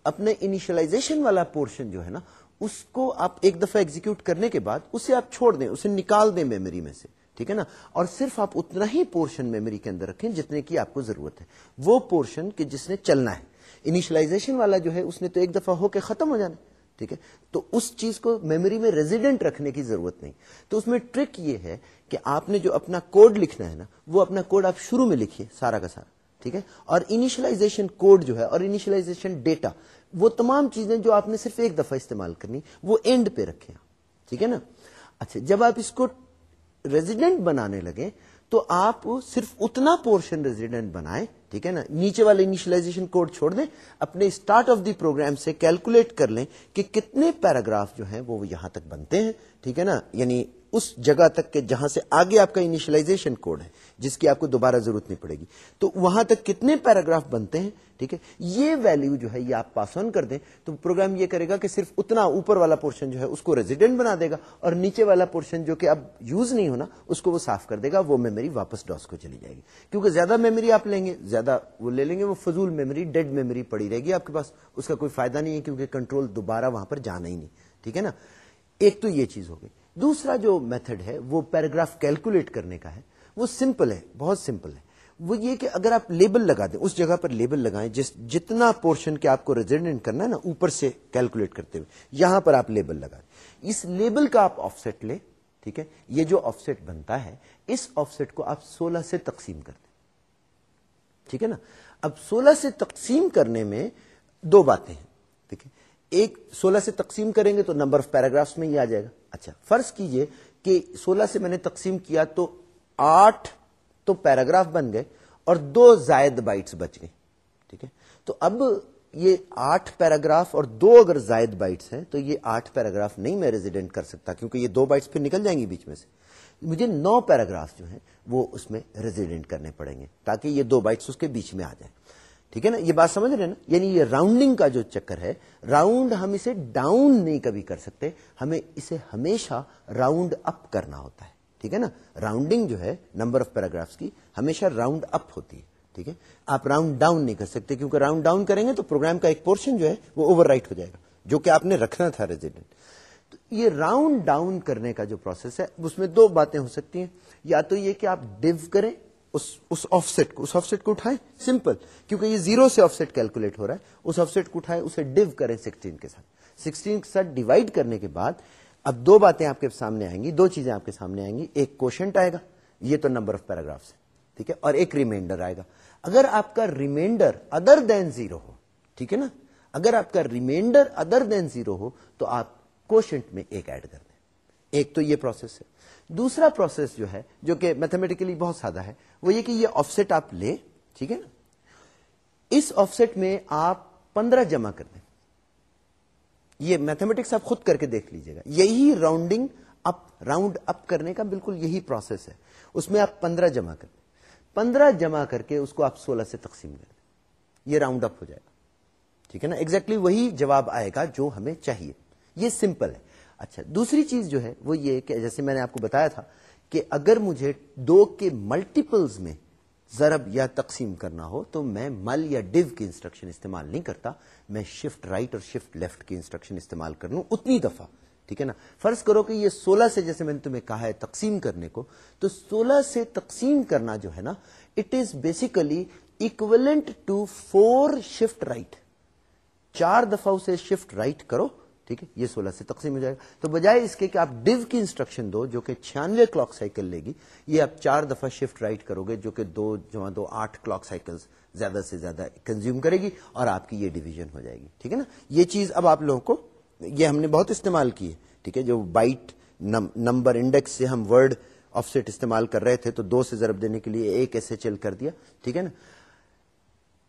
اپنے انیشلائزیشن والا پورشن جو ہے نا، اس کو آپ ایک دفعہ ایگزیکیوٹ کرنے کے بعد اسے آپ چھوڑ دیں، اسے نکال دیں میموری میں سے، ٹھیک ہے نا؟ اور صرف آپ اتنا ہی پورشن میموری کے اندر رکھیں جتنے کی آپ کو ضرورت ہے۔ وہ پورشن کہ جس نے چلنا ہے۔ انیشلائزیشن والا جو ہے، اس نے تو ایک دفعہ ہو کے ختم ہو جانا۔ ہے ٹھیک ہے؟ تو اس چیز کو میموری میں ریزیڈنٹ رکھنے کی ضرورت نہیں۔ تو اس میں ٹرک یہ ہے کہ آپ نے جو اپنا کوڈ لکھنا ہے نا، وہ اپنا کوڈ آپ شروع میں لکھیے سارا کا سارا، ٹھیک ہے؟ اور انیشلائزیشن کوڈ جو ہے، اور انیشلائزیشن ڈیٹا وہ تمام چیزیں جو آپ نے صرف ایک دفعہ استعمال کرنی، وہ اینڈ پہ رکھے ٹھیک ہے نا؟ اچھا جب آپ اس کو ریزیڈنٹ بنانے لگے تو آپ صرف اتنا پورشن ریزیڈنٹ بنائیں، ٹھیک ہے نا، نیچے والے انیشلائزیشن کوڈ چھوڑ دیں، اپنے اسٹارٹ آف دی پروگرام سے کیلکولیٹ کر لیں کہ کتنے پیراگراف جو ہیں وہ یہاں تک بنتے ہیں، ٹھیک ہے نا یعنی اس جگہ تک کہ جہاں سے آگے آپ کا انیشلائزیشن کوڈ ہے، جس کی آپ کو دوبارہ ضرورت نہیں پڑے گی۔ تو وہاں تک کتنے پیراگراف بنتے ہیں؟ ٹھیک ہے؟ یہ ویلو جو ہے، یہ آپ پاس آن کر دیں۔ تو پروگرام یہ کرے گا کہ صرف اتنا اوپر والا پورشن جو ہے، اس کو ریزیڈنٹ بنا دے گا۔ اور نیچے والا پورشن جو کہ اب یوز نہیں ہونا، اس کو وہ صاف کر دے گا، وہ میموری واپس ڈاس کو چلی جائے گی۔ کیونکہ زیادہ میموری آپ لیں گے، زیادہ وہ لے لیں گے، وہ فضول میموری ڈیڈ میموری پڑی رہے گی آپ کے پاس۔ اس کا کوئی فائدہ نہیں ہے کیونکہ کنٹرول دوبارہ وہاں پر جانا ہی نہیں۔ ٹھیک ہے نا؟ ایک تو یہ چیز ہوگی دوسرا جو میتھڈ ہے، وہ پیراگراف کیلکولیٹ کرنے کا ہے۔ وہ سمپل ہے، بہت سمپل ہے۔ وہ یہ کہ اگر آپ لیبل لگا دیں، اس جگہ پر لیبل لگائیں، جس جتنا پورشن کے آپ کو ریزیڈنٹ کرنا ہے نا، اوپر سے کیلکولیٹ کرتے ہوئے، یہاں پر آپ لیبل لگا دیں۔ اس لیبل کا آپ آف سیٹ لیں، ٹھیک ہے؟ یہ جو آف سیٹ بنتا ہے، اس آف سیٹ کو آپ سولہ سے تقسیم کر دیں۔ ٹھیک ہے نا؟ اب سولہ سے تقسیم کرنے میں دو باتیں ہیں۔ ٹھیک ہے؟ ایک سولہ سے تقسیم کریں گے تو نمبر آف پیراگرافس میں یہ آ جائے گا۔ اچھا فرض کیجیے کہ سولہ سے میں نے تقسیم کیا تو آٹھ تو پیراگراف بن گئے اور دو زائد بائٹس بچ گئے ٹھیک ہے؟ تو اب یہ آٹھ پیراگراف اور دو اگر زائد بائٹس ہیں تو یہ آٹھ پیراگراف نہیں میں ریزیڈنٹ کر سکتا کیونکہ یہ دو بائٹس پھر نکل جائیں گی بیچ میں سے۔ مجھے نو پیراگراف جو ہیں وہ اس میں ریزیڈنٹ کرنے پڑیں گے تاکہ یہ دو بائٹس اس کے بیچ میں آ جائیں۔ ٹھیک ہے نا؟ یہ بات سمجھ رہے ہیں نا؟ یعنی یہ راؤنڈنگ کا جو چکر ہے راؤنڈ ہم اسے ڈاؤن نہیں کبھی کر سکتے، ہمیں اسے ہمیشہ راؤنڈ اپ کرنا ہوتا ہے، ٹھیک ہے نا؟ راؤنڈنگ جو ہے نمبر آف پیراگراف کی، ہمیشہ راؤنڈ اپ ہوتی ہے، ٹھیک ہے؟ آپ راؤنڈ ڈاؤن نہیں کر سکتے، کیونکہ راؤنڈ ڈاؤن کریں گے تو پروگرام کا ایک پورشن جو ہے، وہ اوور رائٹ ہو جائے گا، جو کہ آپ نے رکھنا تھا ریزیڈنٹ تو یہ راؤنڈ ڈاؤن کرنے کا جو پروسیس ہے، اس میں دو باتیں ہو سکتی ہیں، یا تو یہ کہ آپ ڈیو کریں اس آف سیٹ کو اس آف سیٹ کو اٹھائیں؟ سمپل کیونکہ یہ زیرو سے آف سیٹ کیلکولیٹ ہو رہا ہے. اس آف سیٹ کو اٹھائیں، اسے ڈیو کریں سکسٹین کے ساتھ. سکسٹین کے ساتھ ڈیوائڈ کرنے کے بعد اب دو باتیں آپ کے سامنے آئیں گی، دو چیزیں آپ کے سامنے آئیں گی. ایک کوشنٹ آئے گا، یہ تو نمبر آف پیراگراف ٹھیک ہے؟ اور ایک ریمائنڈر آئے گا. اگر آپ کا ریمائنڈر ادر دین زیرو ہو، ٹھیک ہے نا؟ اگر آپ کا ریمائنڈر ادر دین زیرو ہو، تو آپ کوشنٹ میں ایک ایڈ کر دیں۔ ایک تو یہ پروسیس ہے۔ دوسرا پروسیس جو ہے، جو کہ میتھمیٹیکلی بہت سادہ ہے، وہ یہ کہ یہ آف سیٹ آپ لیں، ٹھیک ہے؟ نا اس آف سیٹ میں آپ پندرہ جمع کر دیں۔ یہ میتھمیٹکس آپ خود کر کے دیکھ لیجیے گا۔ یہی راؤنڈنگ اپ راؤنڈ اپ کرنے کا بالکل یہی پروسیس ہے۔ اس میں آپ پندرہ جمع کر دیں۔ پندرہ جمع کر کے اس کو آپ سولہ سے تقسیم کر دیں۔ یہ راؤنڈ اپ ہو جائے گا۔ ٹھیک ہے نا؟ ایگزیکٹلی وہی جواب آئے گا جو ہمیں چاہیے۔ یہ سمپل ہے۔ اچھا دوسری چیز جو ہے وہ یہ کہ جیسے میں نے آپ کو بتایا تھا کہ اگر مجھے دو کے ملٹیپلز میں ضرب یا تقسیم کرنا ہو تو میں مل یا ڈیو کی انسٹرکشن استعمال نہیں کرتا، میں شفٹ رائٹ اور شفٹ لیفٹ کی انسٹرکشن استعمال کر لوں اتنی دفعہ، ٹھیک ہے نا؟ فرض کرو کہ یہ سولہ سے جیسے میں نے تمہیں کہا ہے تقسیم کرنے کو، تو سولہ سے تقسیم کرنا جو ہے نا it is basically equivalent to four shift right چار دفعہ اسے شفٹ رائٹ کرو ٹھیک ہے؟ یہ سولہ سے تقسیم ہو جائے گا۔ تو بجائے اس کے کہ آپ ڈیو کی انسٹرکشن دو، جو کہ چھیانوے کلاک سائیکل لے گی، یہ آپ چار دفعہ شفٹ رائٹ کرو گے، جو کہ دو، جو دو، آٹھ کلاک سائیکل زیادہ سے زیادہ کنزیوم کرے گی اور آپ کی یہ ڈویژن ہو جائے گی۔ ٹھیک ہے نا؟ یہ چیز اب آپ لوگوں کو، یہ ہم نے بہت استعمال کی ہے۔ ٹھیک ہے؟ جو بائٹ نمبر انڈیکس سے ہم ورڈ آف سیٹ استعمال کر رہے تھے، تو دو سے ضرب دینے کے لیے ایک ایس ایچ ایل کر دیا۔ ٹھیک ہے نا؟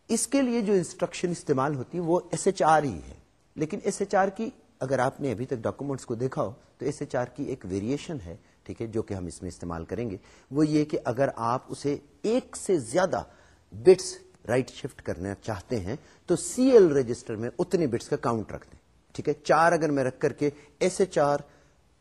اس کے لیے جو انسٹرکشن استعمال ہوتی ہے، وہ ایس ایچ آر ہی ہے۔ لیکن ایس ایچ آر کی اگر آپ نے ابھی تک ڈاکومنٹس کو دیکھا ہو، تو ایس ایچ آر کی ایک ویریشن ہے، ٹھیک ہے، جو کہ ہم اس میں استعمال کریں گے۔ وہ یہ کہ اگر آپ اسے ایک سے زیادہ بٹس رائٹ شفٹ کرنا چاہتے ہیں، تو سی ایل رجسٹر میں اتنے بٹس کا کاؤنٹ رکھ دیں۔ ٹھیک ہے، چار اگر میں رکھ کر کے S H R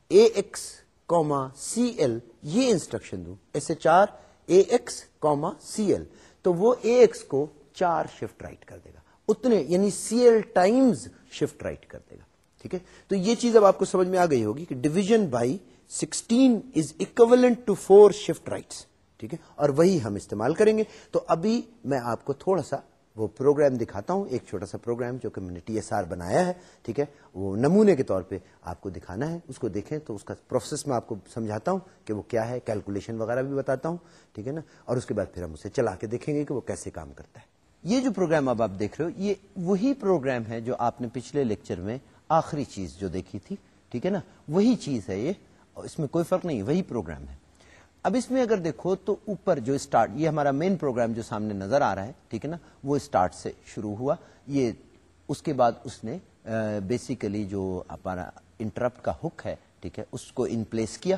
A X comma C L یہ انسٹرکشن دوں۔ S H R A X comma C L تو وہ اے ایکس کو چار شفٹ رائٹ کر دے گا۔ اتنے یعنی C L times shift right کر دے گا۔ ٹھیک ہے؟ تو یہ چیز اب آپ کو سمجھ میں آ گئی ہوگی کہ division by sixteen is equivalent to four shift rights ٹھیک ہے؟ اور وہی ہم استعمال کریں گے۔ تو ابھی میں آپ کو تھوڑا سا وہ پروگرام دکھاتا ہوں، ایک چھوٹا سا پروگرام جو کہ میں نے ٹی ایس آر بنایا ہے، ٹھیک ہے؟ وہ نمونے کے طور پہ آپ کو دکھانا ہے۔ اس کو دیکھیں تو اس کا پروسیس میں آپ کو سمجھاتا ہوں کہ وہ کیا ہے کیلکولیشن وغیرہ بھی بتاتا ہوں، ٹھیک ہے نا؟ اور اس کے بعد پھر ہم اسے چلا کے دیکھیں گے کہ وہ کیسے کام کرتا ہے۔ یہ جو پروگرام اب آپ دیکھ رہے ہو، یہ وہی پروگرام ہے جو آپ نے پچھلے لیکچر میں آخری چیز جو دیکھی تھی، ٹھیک ہے نا؟ وہی چیز ہے یہ اس میں کوئی فرق نہیں، وہی پروگرام ہے۔ اب اس میں اگر دیکھو تو اوپر جو اسٹارٹ، یہ ہمارا مین پروگرام جو سامنے نظر آ رہا ہے، ٹھیک ہے نا؟ وہ اسٹارٹ سے شروع ہوا۔ یہ اس کے بعد اس نے بیسیکلی جو ہمارا انٹرپٹ کا ہک ہے، ٹھیک ہے، اس کو ان پلیس کیا۔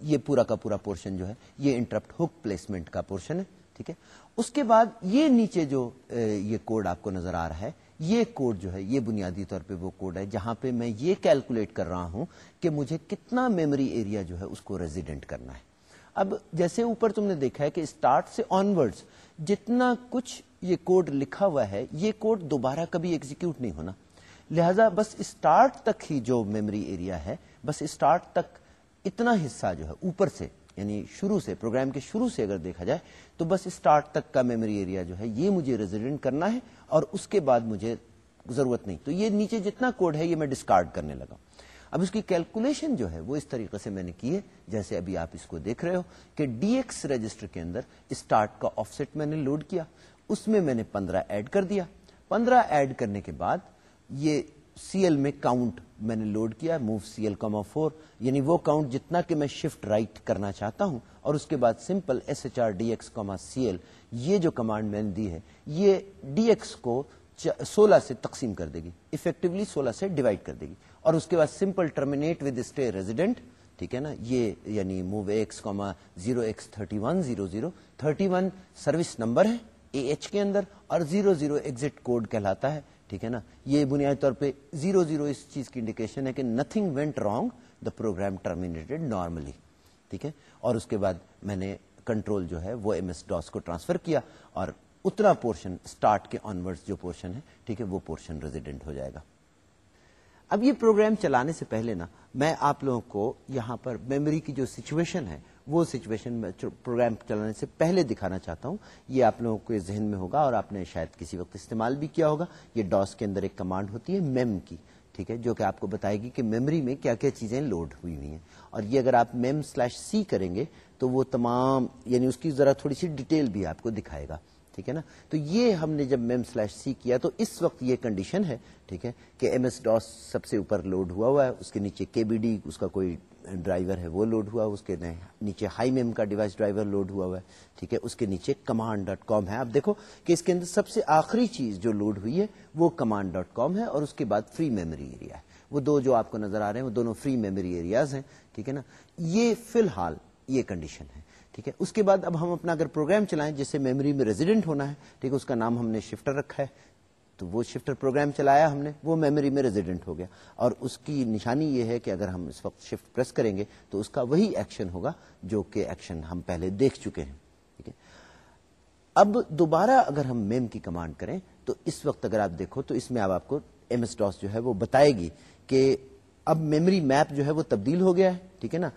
یہ پورا کا پورا پورشن جو ہے، یہ انٹرپٹ ہک پلیسمنٹ کا پورشن ہے، ٹھیک ہے۔ اس کے بعد یہ نیچے جو یہ کوڈ آپ کو نظر آ رہا ہے یہ کوڈ جو ہے، یہ بنیادی طور پہ وہ کوڈ ہے جہاں پہ میں یہ کیلکولیٹ کر رہا ہوں کہ مجھے کتنا میموری ایریا جو ہے اس کو ریزیڈنٹ کرنا ہے۔ اب جیسے اوپر تم نے دیکھا ہے کہ اسٹارٹ سے آن ورڈ جتنا کچھ یہ کوڈ لکھا ہوا ہے، یہ کوڈ دوبارہ کبھی ایگزیکیوٹ نہیں ہونا۔ لہذا بس اسٹارٹ تک ہی جو میموری ایریا ہے، بس اسٹارٹ تک اتنا حصہ جو ہے اوپر سے یعنی شروع سے، پروگرام کے شروع سے اگر دیکھا جائے تو بس اسٹارٹ تک کا میموری ایریا جو ہے، یہ مجھے ریزیڈنٹ کرنا ہے اور اس کے بعد مجھے ضرورت نہیں۔ تو یہ نیچے جتنا کوڈ ہے، یہ میں ڈسکارڈ کرنے لگا اب اس کی کیلکولیشن جو ہے، وہ اس طریقے سے میں نے کی ہے، جیسے ابھی آپ اس کو دیکھ رہے ہو کہ ڈی ایکس رجسٹر کے اندر اسٹارٹ کا آف سیٹ میں نے لوڈ کیا۔ اس میں میں نے پندرہ ایڈ کر دیا۔ پندرہ ایڈ کرنے کے بعد یہ سی ایل میں کاؤنٹ میں نے لوڈ کیا move C L comma four یعنی وہ کاؤنٹ جتنا کہ میں شفٹ رائٹ کرنا چاہتا ہوں اور اس کے بعد simple S H R D X comma C L یہ جو کمانڈ میں نے دی ہے، یہ ڈی ایکس کو سولہ سے تقسیم کر دے گی افیکٹولی سولہ سے ڈیوائڈ کر دے گی اور اس کے بعد simple terminate with stay resident ٹھیک ہے نا، یہ یعنی move X comma zero X thirty one zero zero thirty one service number ہے اے ایچ کے اندر اور زیرو زیرو ایگزٹ کوڈ کہلاتا ہے ٹھیک ہے نا؟ یہ بنیادی طور پہ زیرو زیرو اس چیز کی انڈیکیشن ہے کہ nothing went wrong the program terminated normally ٹھیک ہے؟ اور اس کے بعد میں نے کنٹرول جو ہے وہ ایم ایس ڈاس کو ٹرانسفر کیا اور اتنا پورشن اسٹارٹ کے آنورڈ جو پورشن ہے، ٹھیک ہے، وہ پورشن ریزیڈنٹ ہو جائے گا۔ اب یہ پروگرام چلانے سے پہلے نا، میں آپ لوگوں کو یہاں پر میموری کی جو سچویشن ہے وہ سچویشن میں پروگرام چلانے سے پہلے دکھانا چاہتا ہوں. یہ آپ لوگوں کو ذہن میں ہوگا اور آپ نے شاید کسی وقت استعمال بھی کیا ہوگا. یہ ڈاس کے اندر ایک کمانڈ ہوتی ہے میم کی ٹھیک ہے، جو کہ آپ کو بتائے گی کہ میموری میں کیا کیا چیزیں لوڈ ہوئی ہوئی ہیں. اور یہ اگر آپ میم سلیش سی کریں گے تو وہ تمام یعنی اس کی ذرا تھوڑی سی ڈیٹیل بھی آپ کو دکھائے گا. ٹھیک ہے نا؟ تو یہ ہم نے جب میم سلیش سی کیا تو اس وقت یہ کنڈیشن ہے، ٹھیک ہے، کہ ایم ایس ڈاس سب سے اوپر لوڈ ہوا ہوا ہے، اس کے نیچے کے بی ڈی اس کا کوئی ڈرائیور ہے، وہ لوڈ ہوا، اس کے نیچے ہائی میم کا ڈیوائس ڈرائیور لوڈ ہوا ہوا ہے، ٹھیک ہے؟ اس کے نیچے کمانڈ ڈاٹ کام ہے۔ آپ دیکھو کہ اس کے اندر سب سے آخری چیز جو لوڈ ہوئی ہے، وہ کمانڈ ڈاٹ کام ہے اور اس کے بعد فری میموری ایریا ہے۔ وہ دو جو آپ کو نظر آ رہے ہیں، وہ دونوں فری میموری ایریاز ہیں، ٹھیک ہے نا؟ یہ فی الحال یہ کنڈیشن ہے، ٹھیک ہے؟ اس کے بعد اب ہم اپنا اگر پروگرام چلائیں جس سے میموری میں ریزیڈنٹ ہونا ہے، ٹھیک ہے؟ اس کا نام ہم نے شفٹر رکھا ہے تو وہ شفٹر پروگرام چلایا ہم نے، وہ میموری میں ریزیڈنٹ ہو گیا۔ اور اس کی نشانی یہ ہے کہ اگر ہم اس وقت شفٹ پریس کریں گے تو اس کا وہی ایکشن ہوگا جو کہ ایکشن ہم پہلے دیکھ چکے ہیں۔ ٹھیک ہے؟ اب دوبارہ اگر ہم میم کی کمانڈ کریں تو اس وقت اگر آپ دیکھو تو اس میں اب آپ کو ایم ایس ڈاس جو ہے وہ بتائے گی کہ اب میموری میپ جو ہے وہ تبدیل ہو گیا ہے۔ ٹھیک ہے نا؟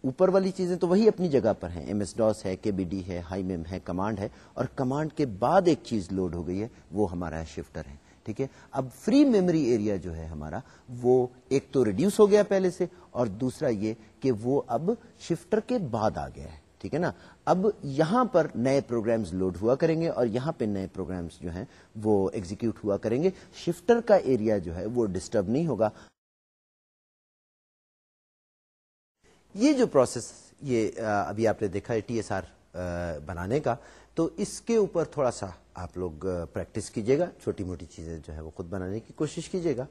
اوپر والی چیزیں تو وہی اپنی جگہ پر ہیں۔ ایم ایس ڈاس ہے، کے بی ڈی ہے، ہائی میم ہے، کمانڈ ہے۔ اور کمانڈ کے بعد ایک چیز لوڈ ہو گئی ہے، وہ ہمارا شفٹر ہے۔ ٹھیک ہے؟ اب فری میموری ایریا جو ہے ہمارا، وہ ایک تو ریڈیوس ہو گیا پہلے سے، اور دوسرا یہ کہ وہ اب شفٹر کے بعد آ گیا ہے۔ ٹھیک ہے نا؟ اب یہاں پر نئے پروگرامز لوڈ ہوا کریں گے، اور یہاں پہ نئے پروگرامز جو ہیں وہ ایگزیکیوٹ ہوا کریں گے۔ شفٹر کا ایریا جو ہے وہ ڈسٹرب نہیں ہوگا۔ یہ جو پروسیس یہ ابھی آپ نے دیکھا ہے ٹی ایس آر بنانے کا، تو اس کے اوپر تھوڑا سا آپ لوگ پریکٹس کیجیے گا، چھوٹی موٹی چیزیں جو ہے وہ خود بنانے کی کوشش کیجیے گا۔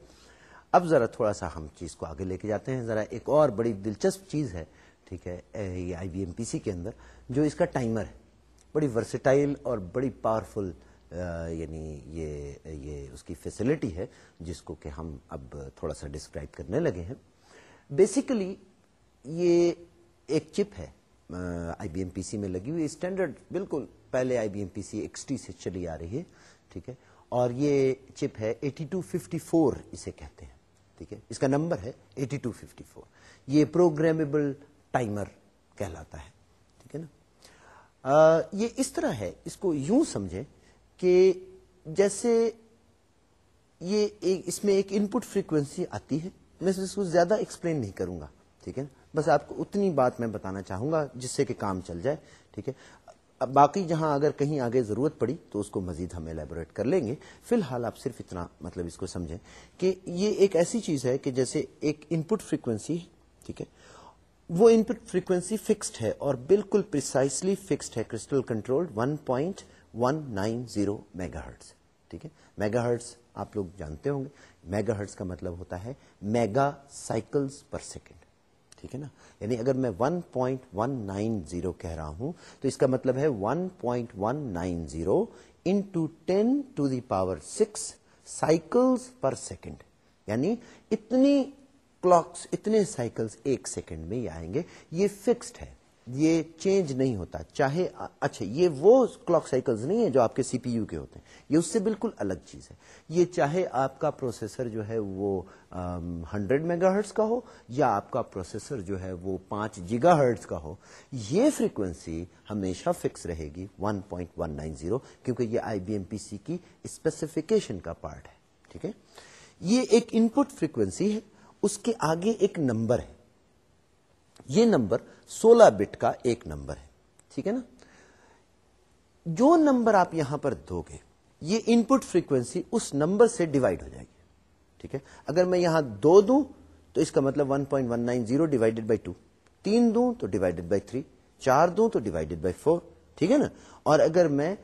اب ذرا تھوڑا سا ہم چیز کو آگے لے کے جاتے ہیں۔ ذرا ایک اور بڑی دلچسپ چیز ہے، ٹھیک ہے یہ آئی بی ایم پی سی کے اندر، جو اس کا ٹائمر ہے۔ بڑی ورسٹائل اور بڑی پاورفل یعنی یہ یہ اس کی فیسلٹی ہے، جس کو کہ ہم اب تھوڑا سا ڈسکرائب کرنے لگے ہیں۔ بیسیکلی یہ ایک چپ ہے آئی بی ایم پی سی میں لگی ہوئی اسٹینڈرڈ بالکل پہلے آئی بی ایم پی سی ایکسٹی سے چلی آ رہی ہے، ٹھیک ہے؟ اور یہ چپ ہے ایٹی ٹو ففٹی فور اسے کہتے ہیں، ٹھیک ہے؟ اس کا نمبر ہے ایٹی ٹو ففٹی فور، یہ پروگرامیبل ٹائمر کہلاتا ہے، ٹھیک ہے نا؟ یہ اس طرح ہے، اس کو یوں سمجھیں کہ جیسے یہ اس میں ایک ان پٹ فریکوینسی آتی ہے، میں اس کو زیادہ ایکسپلین نہیں کروں گا، ٹھیک ہے بس آپ کو اتنی بات میں بتانا چاہوں گا جس سے کہ کام چل جائے، ٹھیک ہے؟ باقی جہاں اگر کہیں آگے ضرورت پڑی تو اس کو مزید ہم ایلیبوریٹ کر لیں گے۔ فی الحال آپ صرف اتنا مطلب اس کو سمجھیں کہ یہ ایک ایسی چیز ہے کہ جیسے ایک ان پٹ فریکوینسی ٹھیک ہے؟ وہ ان پٹ فریکوینسی فکسڈ ہے اور بالکل پرسائسلی فکسڈ ہے crystal control one point one nine zero mega hertz ٹھیک ہے؟ میگا ہرٹس آپ لوگ جانتے ہوں گے۔ میگا ہرٹس کا مطلب ہوتا ہے میگا سائیکلز پر سیکنڈ ٹھیک ہے نا؟ یعنی اگر میں 1.190 کہہ رہا ہوں، تو اس کا مطلب ہے 1.190 into ten to the power six cycles per second یعنی اتنی کلاکس اتنے سائیکلس ایک سیکنڈ میں ہی آئیں گے، یہ فکسڈ ہے۔ یہ چینج نہیں ہوتا۔ چاہے اچھا یہ وہ کلاک سائیکلز نہیں ہے جو آپ کے سی پی یو کے ہوتے ہیں۔ یہ اس سے بالکل الگ چیز ہے۔ یہ چاہے آپ کا پروسیسر جو ہے وہ ہنڈریڈ میگا ہرٹس کا ہو یا آپ کا پروسیسر جو ہے وہ پانچ جیگا ہرٹس کا ہو، یہ فریکوینسی ہمیشہ فکس رہے گی 1.190 کیونکہ یہ آئی بی ایم پی سی کی اسپیسیفکیشن کا پارٹ ہے۔ ٹھیک ہے؟ یہ ایک ان پٹ فریکوینسی ہے۔ اس کے آگے ایک نمبر ہے۔ یہ نمبر سولہ بٹ کا ایک نمبر ہے۔ ٹھیک ہے نا؟ جو نمبر آپ یہاں پر دو گے، یہ ان پٹ فریکوینسی اس نمبر سے ڈیوائڈ ہو جائے گی۔ ٹھیک ہے؟ اگر میں یہاں دو دوں، تو اس کا مطلب 1.190 ڈیوائڈیڈ بائی ٹو تین دوں تو ڈیوائڈیڈ بائی تھری چار دوں تو ڈیوائڈیڈ بائی فور ٹھیک ہے نا؟ اور اگر میں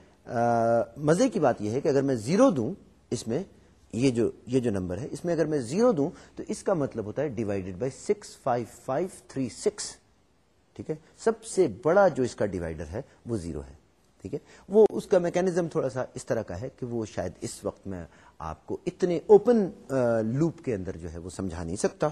مزے کی بات یہ ہے کہ اگر میں زیرو دوں، اس میں یہ جو یہ جو نمبر ہے، اس میں اگر میں زیرو دوں تو اس کا مطلب ہوتا ہے divided by six five five three six ٹھیک ہے؟ سب سے بڑا جو اس کا ڈیوائڈر ہے، وہ زیرو ہے، ٹھیک ہے؟ وہ اس کا میکینزم تھوڑا سا اس طرح کا ہے کہ وہ شاید اس وقت میں آپ کو اتنے اوپن لوپ کے اندر جو ہے وہ سمجھا نہیں سکتا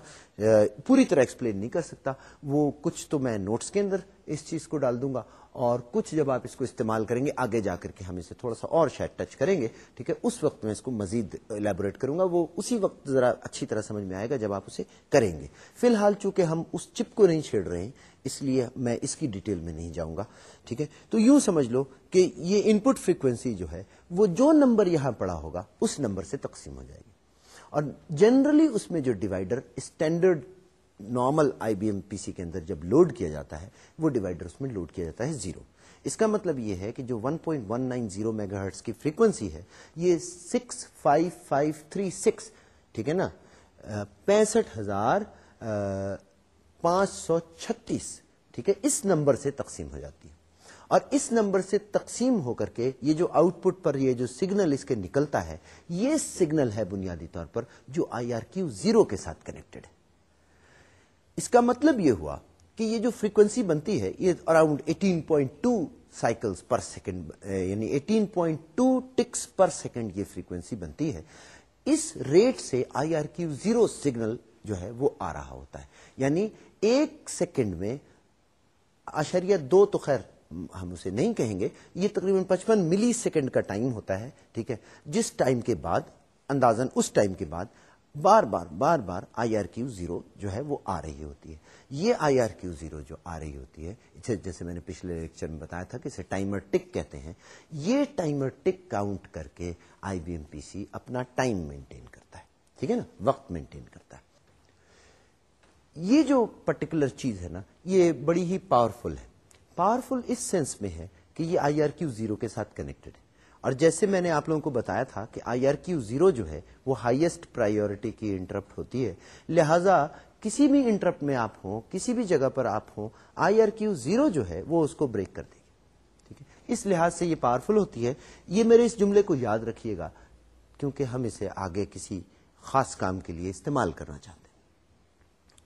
پوری طرح ایکسپلین نہیں کر سکتا۔ وہ کچھ تو میں نوٹس کے اندر اس چیز کو ڈال دوں گا۔ اور کچھ جب آپ اس کو استعمال کریں گے، آگے جا کر کے ہم اسے تھوڑا سا اور شاید ٹچ کریں گے، ٹھیک ہے؟ اس وقت میں اس کو مزید الیبوریٹ کروں گا، وہ اسی وقت ذرا اچھی طرح سمجھ میں آئے گا جب آپ اسے کریں گے۔ فی الحال چونکہ ہم اس چپ کو نہیں چھیڑ رہے ہیں، اس لیے میں اس کی ڈیٹیل میں نہیں جاؤں گا، ٹھیک ہے؟ تو یوں سمجھ لو کہ یہ ان پٹ فریکوینسی جو ہے، وہ جو نمبر یہاں پڑا ہوگا، اس نمبر سے تقسیم ہو جائے گی۔ اور جنرلی اس میں جو divider standard normal I B M P C کے اندر جب لوڈ کیا جاتا ہے، وہ ڈیوائڈر اس میں لوڈ کیا جاتا ہے زیرو۔ اس کا مطلب یہ ہے کہ جو 1.190 میگا ہرٹس کی فریکوینسی ہے، یہ 65536 ٹھیک ہے نا؟ پینسٹھ ہزار پانچ سو چھتیس، ٹھیک ہے؟ اس نمبر سے تقسیم ہو جاتی ہے۔ اور اس نمبر سے تقسیم ہو کر کے یہ جو آؤٹ پٹ پر یہ جو سگنل اس کے نکلتا ہے، یہ سگنل ہے بنیادی طور پر جو آئی آر کیو زیرو کے ساتھ کنیکٹڈ ہے۔ اس کا مطلب یہ ہوا کہ یہ جو فریکوینسی بنتی ہے، یہ اراؤنڈ 18.2 سائیکلز پر سیکنڈ یعنی 18.2 ٹکس پر سیکنڈ یہ فریکوینسی بنتی ہے۔ اس ریٹ سے I R Q zero signal جو ہے وہ آ رہا ہوتا ہے۔ یعنی ایک سیکنڈ میں اشریہ دو تو خیر ہم اسے نہیں کہیں گے، یہ تقریباً پچپن ملی سیکنڈ کا ٹائم ہوتا ہے، ٹھیک ہے، جس ٹائم کے بعد اندازن اس ٹائم کے بعد بار بار بار بار آئی آر کیو زیرو جو ہے وہ آ رہی ہوتی ہے۔ یہ آئی آر کیو زیرو جو آ رہی ہوتی ہے، جیسے میں نے پچھلے لیکچر میں بتایا تھا کہ اسے ٹائمر ٹک کہتے ہیں، یہ ٹائمر ٹک کاؤنٹ کر کے آئی بی ایم پی سی اپنا ٹائم مینٹین کرتا ہے۔ ٹھیک ہے نا؟ وقت مینٹین کرتا ہے۔ یہ جو پرٹیکولر چیز ہے نا، یہ بڑی ہی پاورفل ہے۔ پاورفل اس سینس میں ہے کہ یہ آئی آر کیو زیرو کے ساتھ کنیکٹڈ ہے۔ اور جیسے میں نے آپ لوگوں کو بتایا تھا کہ آئی آر کیو زیرو جو ہے وہ ہائیسٹ پرائیورٹی کی انٹرپٹ ہوتی ہے۔ لہذا کسی بھی انٹرپٹ میں آپ ہوں، کسی بھی جگہ پر آپ ہوں، آئی آر کیو زیرو جو ہے وہ اس کو بریک کر دے گی۔ ٹھیک ہے؟ اس لحاظ سے یہ پاورفل ہوتی ہے۔ یہ میرے اس جملے کو یاد رکھیے گا، کیونکہ ہم اسے آگے کسی خاص کام کے لیے استعمال کرنا چاہتے ہیں۔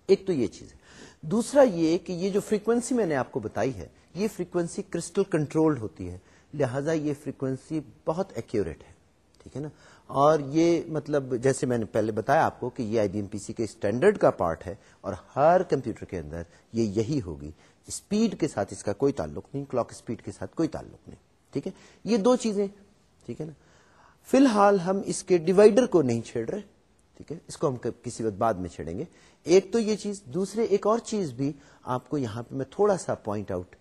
ایک تو یہ چیز ہے۔ دوسرا یہ کہ یہ جو فریکوینسی میں نے آپ کو بتائی ہے، یہ فریکوینسی کرسٹل کنٹرولڈ ہوتی ہے۔ لہذا یہ فریکوینسی بہت ایکوریٹ ہے، ٹھیک ہے نا؟ اور یہ مطلب جیسے میں نے پہلے بتایا آپ کو کہ یہ آئی بی ایم پی سی کے اسٹینڈرڈ کا پارٹ ہے اور ہر کمپیوٹر کے اندر یہ یہی ہوگی۔ اسپیڈ کے ساتھ اس کا کوئی تعلق نہیں کلاک اسپیڈ کے ساتھ کوئی تعلق نہیں، ٹھیک ہے؟ یہ دو چیزیں، ٹھیک ہے نا؟ فی الحال ہم اس کے ڈیوائڈر کو نہیں چھیڑ رہے، ٹھیک ہے؟ اس کو ہم کسی وقت بعد میں چھیڑیں گے۔ ایک تو یہ چیز، دوسرے ایک اور چیز بھی آپ کو یہاں پہ میں تھوڑا سا پوائنٹ آؤٹ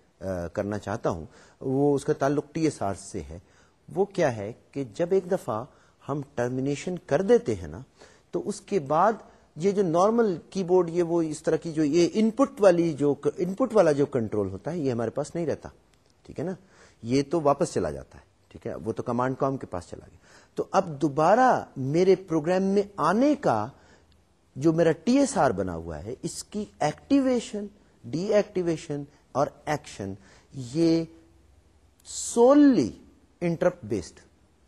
کرنا چاہتا ہوں۔ وہ اس کا تعلق ٹی ایس آر سے ہے۔ وہ کیا ہے کہ جب ایک دفعہ ہم ٹرمینیشن کر دیتے ہیں نا، تو اس کے بعد یہ جو نارمل کی بورڈ یہ وہ اس طرح کی جو یہ ان پٹ والی جو ان پٹ والا جو کنٹرول ہوتا ہے، یہ ہمارے پاس نہیں رہتا۔ ٹھیک ہے نا؟ یہ تو واپس چلا جاتا ہے۔ ٹھیک ہے؟ وہ تو کمانڈ کام کے پاس چلا گیا۔ تو اب دوبارہ میرے پروگرام میں آنے کا جو میرا ٹی ایس آر بنا ہوا ہے، اس کی ایکٹیویشن ڈی ایکٹیویشن اور ایکشن، یہ سوللی انٹرپٹ بیسڈ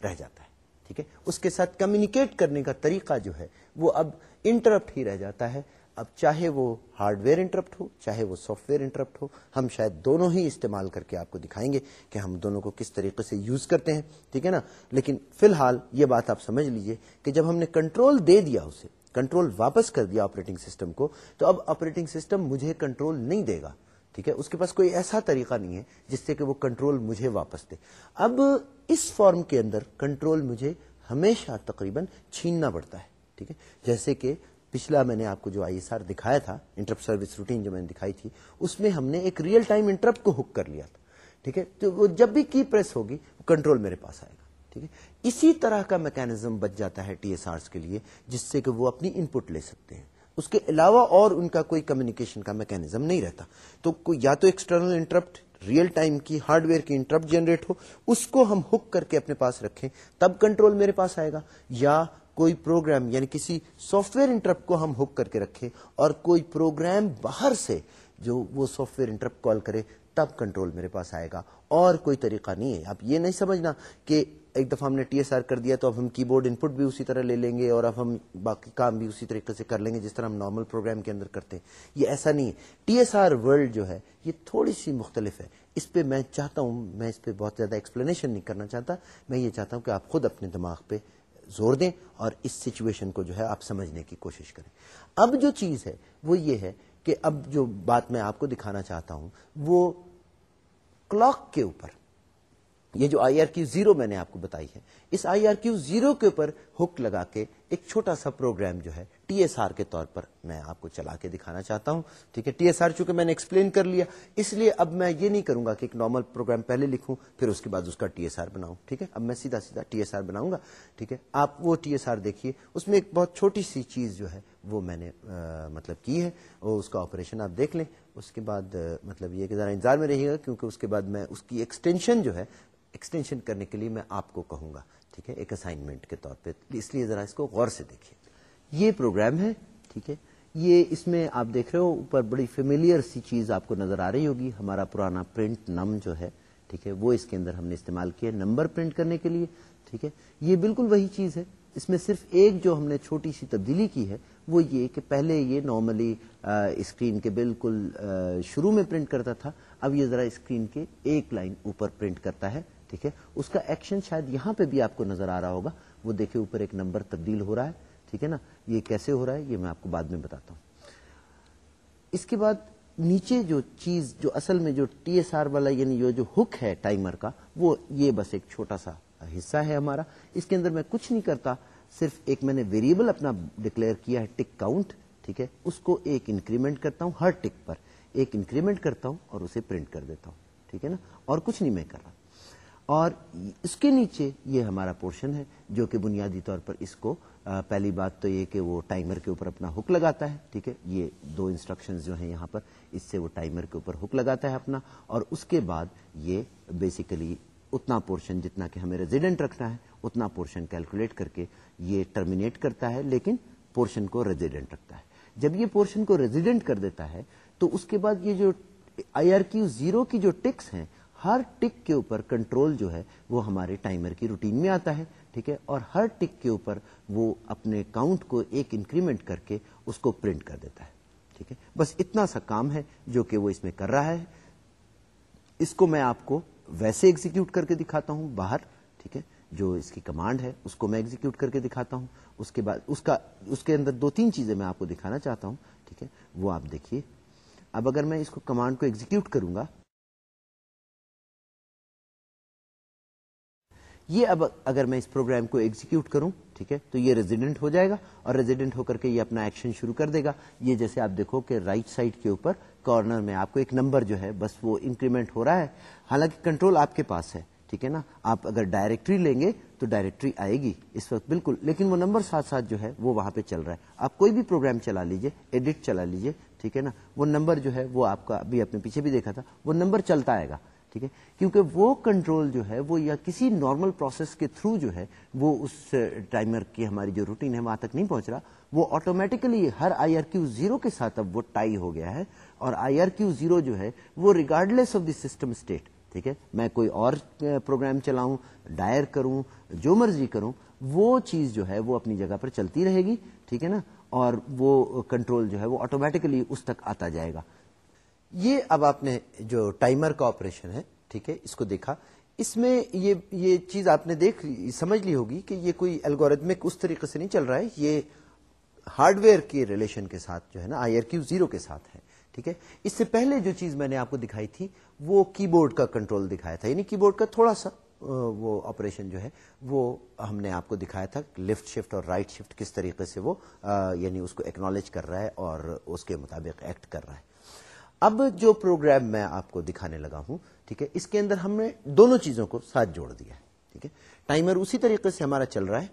رہ جاتا ہے، ٹھیک ہے؟ اس کے ساتھ کمیونیکیٹ کرنے کا طریقہ جو ہے، وہ اب انٹرپٹ ہی رہ جاتا ہے۔ اب چاہے وہ ہارڈ ویئر انٹرپٹ ہو، چاہے وہ سافٹ ویئر انٹرپٹ ہو، ہم شاید دونوں ہی استعمال کر کے آپ کو دکھائیں گے کہ ہم دونوں کو کس طریقے سے یوز کرتے ہیں، ٹھیک ہے نا؟ لیکن فی الحال یہ بات آپ سمجھ لیجیے کہ جب ہم نے کنٹرول دے دیا اسے کنٹرول واپس کر دیا آپریٹنگ سسٹم کو، تو اب آپریٹنگ سسٹم مجھے کنٹرول نہیں دے گا۔ ٹھیک ہے؟ اس کے پاس کوئی ایسا طریقہ نہیں ہے جس سے کہ وہ کنٹرول مجھے واپس دے۔ اب اس فارم کے اندر کنٹرول مجھے ہمیشہ تقریباً چھیننا پڑتا ہے، ٹھیک ہے؟ جیسے کہ پچھلا میں نے آپ کو جو آئی ایس آر دکھایا تھا، انٹرپٹ سروس روٹین جو میں نے دکھائی تھی، اس میں ہم نے ایک ریئل ٹائم انٹرپٹ کو ہک کر لیا تھا، ٹھیک ہے؟ تو وہ جب بھی کی پریس ہوگی، کنٹرول میرے پاس آئے گا، ٹھیک ہے؟ اسی طرح کا میکینزم بچ جاتا ہے ٹی ایس آر کے لیے، جس سے کہ وہ اپنی ان پٹ لے سکتے ہیں۔ اس کے علاوہ اور ان کا کوئی کمیونیکیشن کا میکینزم نہیں رہتا۔ تو یا تو ایکسٹرنل انٹرپٹ ریئل ٹائم کی ہارڈ ویئر کی انٹرپٹ جنریٹ ہو، اس کو ہم ہک کر کے اپنے پاس رکھیں، تب کنٹرول میرے پاس آئے گا۔ یا کوئی پروگرام یعنی کسی سافٹ ویئر انٹرپٹ کو ہم ہک کر کے رکھیں اور کوئی پروگرام باہر سے جو وہ سافٹ ویئر انٹرپٹ کال کرے، تب کنٹرول میرے پاس آئے گا۔ اور کوئی طریقہ نہیں ہے۔ آپ یہ نہیں سمجھنا کہ ایک دفعہ ہم نے ٹی ایس آر کر دیا تو اب ہم کی بورڈ ان پٹ بھی اسی طرح لے لیں گے اور اب ہم باقی کام بھی اسی طریقے سے کر لیں گے جس طرح ہم نارمل پروگرام کے اندر کرتے ہیں۔ یہ ایسا نہیں ہے۔ ٹی ایس آر ورلڈ جو ہے، یہ تھوڑی سی مختلف ہے۔ اس پہ میں چاہتا ہوں، میں اس پہ بہت زیادہ ایکسپلینیشن نہیں کرنا چاہتا۔ میں یہ چاہتا ہوں کہ آپ خود اپنے دماغ پہ زور دیں اور اس سچویشن کو جو ہے آپ سمجھنے کی کوشش کریں۔ اب جو چیز ہے، وہ یہ ہے کہ اب جو بات میں آپ کو دکھانا چاہتا ہوں، وہ کلاک کے اوپر۔ یہ جو آئی آر کیو زیرو میں نے آپ کو بتائی ہے، اس آئی آر کیو زیرو کے اوپر ہک لگا کے ایک چھوٹا سا پروگرام جو ہے، ٹی ایس آر کے طور پر میں آپ کو چلا کے دکھانا چاہتا ہوں۔ ٹھیک ہے، ٹی ایس آر چونکہ میں نے ایکسپلین کر لیا، اس لیے اب میں یہ نہیں کروں گا کہ ایک نارمل پروگرام پہلے لکھوں، پھر اس کے بعد اس کا ٹی ایس آر بناؤں۔ ٹھیک ہے، اب میں سیدھا سیدھا ٹی ایس آر بناؤں گا۔ ٹھیک ہے، آپ وہ ٹی ایس آر دیکھیے، اس میں ایک بہت چھوٹی سی چیز جو ہے، وہ میں نے مطلب کی ہے۔ اور اس کا آپریشن آپ دیکھ لیں۔ اس کے بعد مطلب یہ کہ ذرا انتظار میں رہیے گا، کیونکہ اس کے بعد میں اس کی ایکسٹینشن جو ہے ایکسٹینشن کرنے کے لیے میں آپ کو کہوں گا، ٹھیک ہے؟ ایک اسائنمنٹ کے طور پہ۔ اس لیے ذرا اس کو غور سے دیکھیے۔ یہ پروگرام ہے، ٹھیک ہے؟ یہ اس میں آپ دیکھ رہے ہو، اوپر بڑی فیملیئر سی چیز آپ کو نظر آ رہی ہوگی۔ ہمارا پرانا پرنٹ نم جو ہے، ٹھیک ہے؟ وہ اس کے اندر ہم نے استعمال کیا نمبر پرنٹ کرنے کے لیے، ٹھیک ہے؟ یہ بالکل وہی چیز ہے۔ اس میں صرف ایک جو ہم نے چھوٹی سی تبدیلی کی ہے وہ یہ کہ پہلے یہ نارملی اسکرین کے بالکل شروع میں پرنٹ کرتا تھا، اب یہ ذرا اسکرین کے ایک لائن اوپر پرنٹ کرتا ہے، ٹھیک ہے؟ اس کا ایکشن شاید یہاں پہ بھی آپ کو نظر آ رہا ہوگا، وہ دیکھے اوپر ایک نمبر تبدیل ہو رہا ہے، ٹھیک ہے نا؟ یہ کیسے ہو رہا ہے، یہ میں آپ کو بعد میں بتاتا ہوں۔ اس کے بعد نیچے جو چیز، جو اصل میں جو ٹی ایس آر والا یعنی جو ہک ہے ٹائمر کا، وہ یہ بس ایک چھوٹا سا حصہ ہے ہمارا۔ اس کے اندر میں کچھ نہیں کرتا صرف ایک میں نے ویریبل اپنا ڈکلیئر کیا ہے ٹک کاؤنٹ ٹھیک ہے؟ اس کو ایک انکریمنٹ کرتا ہوں ہر ٹک پر، ایک انکریمنٹ کرتا ہوں اور اسے پرنٹ کر دیتا ہوں، ٹھیک ہے نا؟ اور کچھ نہیں میں کر رہا۔ اور اس کے نیچے یہ ہمارا پورشن ہے جو کہ بنیادی طور پر اس کو پہلی بات تو یہ کہ وہ ٹائمر کے اوپر اپنا ہک لگاتا ہے، ٹھیک ہے؟ یہ دو انسٹرکشن جو ہیں یہاں پر، اس سے وہ ٹائمر کے اوپر ہک لگاتا ہے اپنا، اور اس کے بعد یہ بیسیکلی اتنا پورشن جتنا کہ ہمیں ریزیڈنٹ رکھنا ہے، اتنا پورشن کیلکولیٹ کر کے یہ ٹرمینیٹ کرتا ہے، لیکن پورشن کو ریزیڈنٹ رکھتا ہے۔ جب یہ پورشن کو ریزیڈنٹ کر دیتا ہے، تو اس کے بعد یہ جو آئی آر کیو زیرو کی جو ٹکس ہیں، ہر ٹک کے اوپر کنٹرول جو ہے، وہ ہمارے ٹائمر کی روٹین میں آتا ہے، ٹھیک ہے؟ اور ہر ٹک کے اوپر وہ اپنے کاؤنٹ کو ایک انکریمنٹ کر کے اس کو پرنٹ کر دیتا ہے، ٹھیک ہے؟ بس اتنا سا کام ہے جو کہ وہ اس میں کر رہا ہے۔ اس کو میں آپ کو ویسے ایگزیکیوٹ کر کے دکھاتا ہوں باہر، ٹھیک ہے؟ جو اس کی کمانڈ ہے، اس کو میں ایگزیکیوٹ کر کے دکھاتا ہوں۔ اس کے بعد، اس کا، اس کے اندر دو تین چیزیں میں آپ کو دکھانا چاہتا ہوں، ٹھیک ہے؟ وہ آپ دیکھیے۔ اب اگر میں اس کو کمانڈ کو ایگزیکیوٹ کروں گا، یہ اب اگر میں اس پروگرام کو ایگزیکیوٹ کروں، ٹھیک ہے؟ تو یہ ریزیڈنٹ ہو جائے گا اور ریزیڈنٹ ہو کر کے یہ اپنا ایکشن شروع کر دے گا۔ یہ جیسے آپ دیکھو کہ رائٹ right سائڈ کے اوپر کارنر میں آپ کو ایک نمبر جو ہے، بس وہ انکریمنٹ ہو رہا ہے۔ حالانکہ کنٹرول آپ کے پاس ہے، ٹھیک ہے نا؟ آپ اگر ڈائریکٹری لیں گے تو ڈائریکٹری آئے گی اس وقت، بالکل۔ لیکن وہ نمبر ساتھ ساتھ جو ہے، وہ وہاں پہ چل رہا ہے۔ آپ کوئی بھی پروگرام چلا لیجیے ایڈٹ چلا لیجیے، ٹھیک ہے نا؟ وہ نمبر جو ہے، وہ آپ کا، ابھی اپنے پیچھے بھی دیکھا تھا، وہ نمبر چلتا آئے گا۔ ٹھیک ہے؟ کیونکہ وہ کنٹرول جو ہے، وہ یا کسی نارمل پروسیس کے تھرو جو ہے، وہ اس ٹائمر کی ہماری جو روٹین ہے، وہاں تک نہیں پہنچ رہا۔ وہ آٹومیٹکلی ہر آئی آر کیو زیرو کے ساتھ اب وہ ٹائی ہو گیا ہے اور آئی آر کیو زیرو جو ہے، وہ regardless of the system state ٹھیک ہے؟ میں کوئی اور پروگرام چلاؤں ڈائر کروں، جو مرضی کروں، وہ چیز جو ہے، وہ اپنی جگہ پر چلتی رہے گی، ٹھیک ہے نا؟ اور وہ کنٹرول جو ہے، وہ آٹومیٹکلی اس تک آتا جائے گا۔ یہ اب آپ نے جو ٹائمر کا آپریشن ہے، ٹھیک ہے، اس کو دیکھا۔ اس میں یہ یہ چیز آپ نے دیکھ سمجھ لی ہوگی کہ یہ کوئی الگوریدمک اس طریقے سے نہیں چل رہا ہے۔ یہ ہارڈ ویئر کے ریلیشن کے ساتھ جو ہے نا، آئی آر کیو زیرو کے ساتھ ہے، ٹھیک ہے۔ اس سے پہلے جو چیز میں نے آپ کو دکھائی تھی، وہ کی بورڈ کا کنٹرول دکھایا تھا۔ یعنی کی بورڈ کا تھوڑا سا وہ آپریشن جو ہے، وہ ہم نے آپ کو دکھایا تھا۔ لیفٹ شفٹ اور رائٹ شفٹ کس طریقے سے وہ یعنی اس کو ایکنالج کر رہا ہے اور اس کے مطابق ایکٹ کر رہا ہے۔ اب جو پروگرام میں آپ کو دکھانے لگا ہوں، ٹھیک ہے، اس کے اندر ہم نے دونوں چیزوں کو ساتھ جوڑ دیا ہے، ٹھیک ہے۔ ٹائمر اسی طریقے سے ہمارا چل رہا ہے،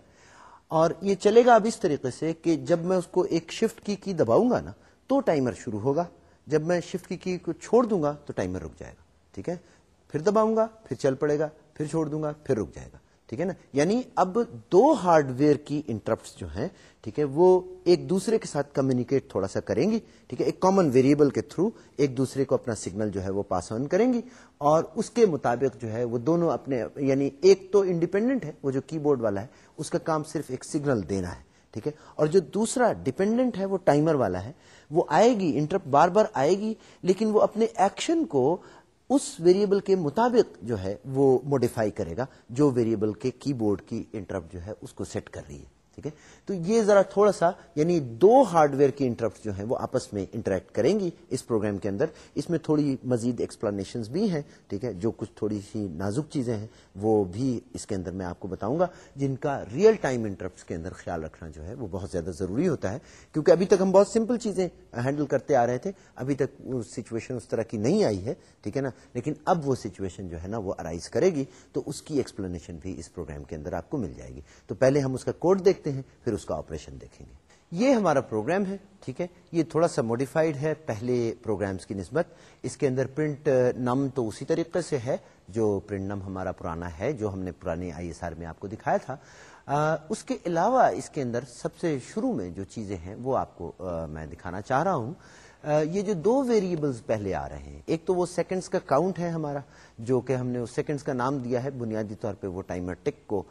اور یہ چلے گا اب اس طریقے سے کہ جب میں اس کو ایک شفٹ کی کی دباؤں گا نا، تو ٹائمر شروع ہوگا۔ جب میں شفٹ کی کی کو چھوڑ دوں گا، تو ٹائمر رک جائے گا، ٹھیک ہے۔ پھر دباؤں گا، پھر چل پڑے گا، پھر چھوڑ دوں گا، پھر رک جائے گا۔ ٹھیک ہے نا؟ یعنی اب دو ہارڈ ویئر کی انٹرپٹ جو ہیں، ٹھیک ہے، وہ ایک دوسرے کے ساتھ کمیونیکیٹ تھوڑا سا کریں گی، ٹھیک ہے، ایک کامن ویریبل کے تھرو ایک دوسرے کو اپنا سگنل جو ہے وہ پاس آن کریں گی، اور اس کے مطابق جو ہے وہ دونوں اپنے یعنی ایک تو انڈیپینڈنٹ ہے، وہ جو کی بورڈ والا ہے، اس کا کام صرف ایک سگنل دینا ہے، ٹھیک ہے؟ اور جو دوسرا ڈیپینڈنٹ ہے، وہ ٹائمر والا ہے، وہ آئے گی انٹرپٹ بار بار آئے گی، لیکن وہ اپنے ایکشن کو اس ویریبل کے مطابق جو ہے وہ موڈیفائی کرے گا، جو ویریبل کے کی بورڈ کی انٹرپٹ جو ہے اس کو سیٹ کر رہی ہے۔ ٹھیک ہے؟ تو یہ ذرا تھوڑا سا یعنی دو ہارڈ ویئر کی انٹرپٹ جو ہیں وہ آپس میں انٹریکٹ کریں گی اس پروگرام کے اندر۔ اس میں تھوڑی مزید ایکسپلانیشن بھی ہیں، ٹھیک ہے؟ جو کچھ تھوڑی سی نازک چیزیں ہیں، وہ بھی اس کے اندر میں آپ کو بتاؤں گا۔ جن کا ریئل ٹائم انٹرپٹ کے اندر خیال رکھنا جو ہے، وہ بہت زیادہ ضروری ہوتا ہے۔ کیونکہ ابھی تک ہم بہت سمپل چیزیں ہینڈل کرتے آ رہے تھے، ابھی تک سچویشن اس طرح کی نہیں آئی ہے، ٹھیک ہے نا؟ لیکن اب وہ سچویشن جو ہے نا، وہ ارائز کرے گی، تو اس کی ایکسپلینیشن بھی اس پروگرام کے اندر آپ کو مل جائے گی۔ تو پہلے ہم اس کا کوڈ دیکھتے ہیں پھر اس کا آپریشن دیکھیں گے۔ یہ ہمارا پروگرام ہے ٹھیک ہے؟ یہ تھوڑا سا موڈیفائڈ ہے پہلے پروگرامز کی نسبت۔ اس کے اندر پرنٹ نم تو اسی طریقے سے ہے جو پرنٹ نم ہمارا پرانا ہے جو ہم نے پرانے آئی ایس آر میں آپ کو دکھایا تھا۔ آ, اس کے علاوہ اس کے اندر سب سے شروع میں جو چیزیں ہیں وہ آپ کو آ, میں دکھانا چاہ رہا ہوں۔ یہ جو دو ویریبلز پہلے آ رہے ہیں، ایک تو وہ سیکنڈز کا کاؤنٹ ہے ہمارا، جو کہ ہم نے اس سیکنڈز کا نام دیا ہے، بنیادی طور پہ وہ ٹائمر ٹک کو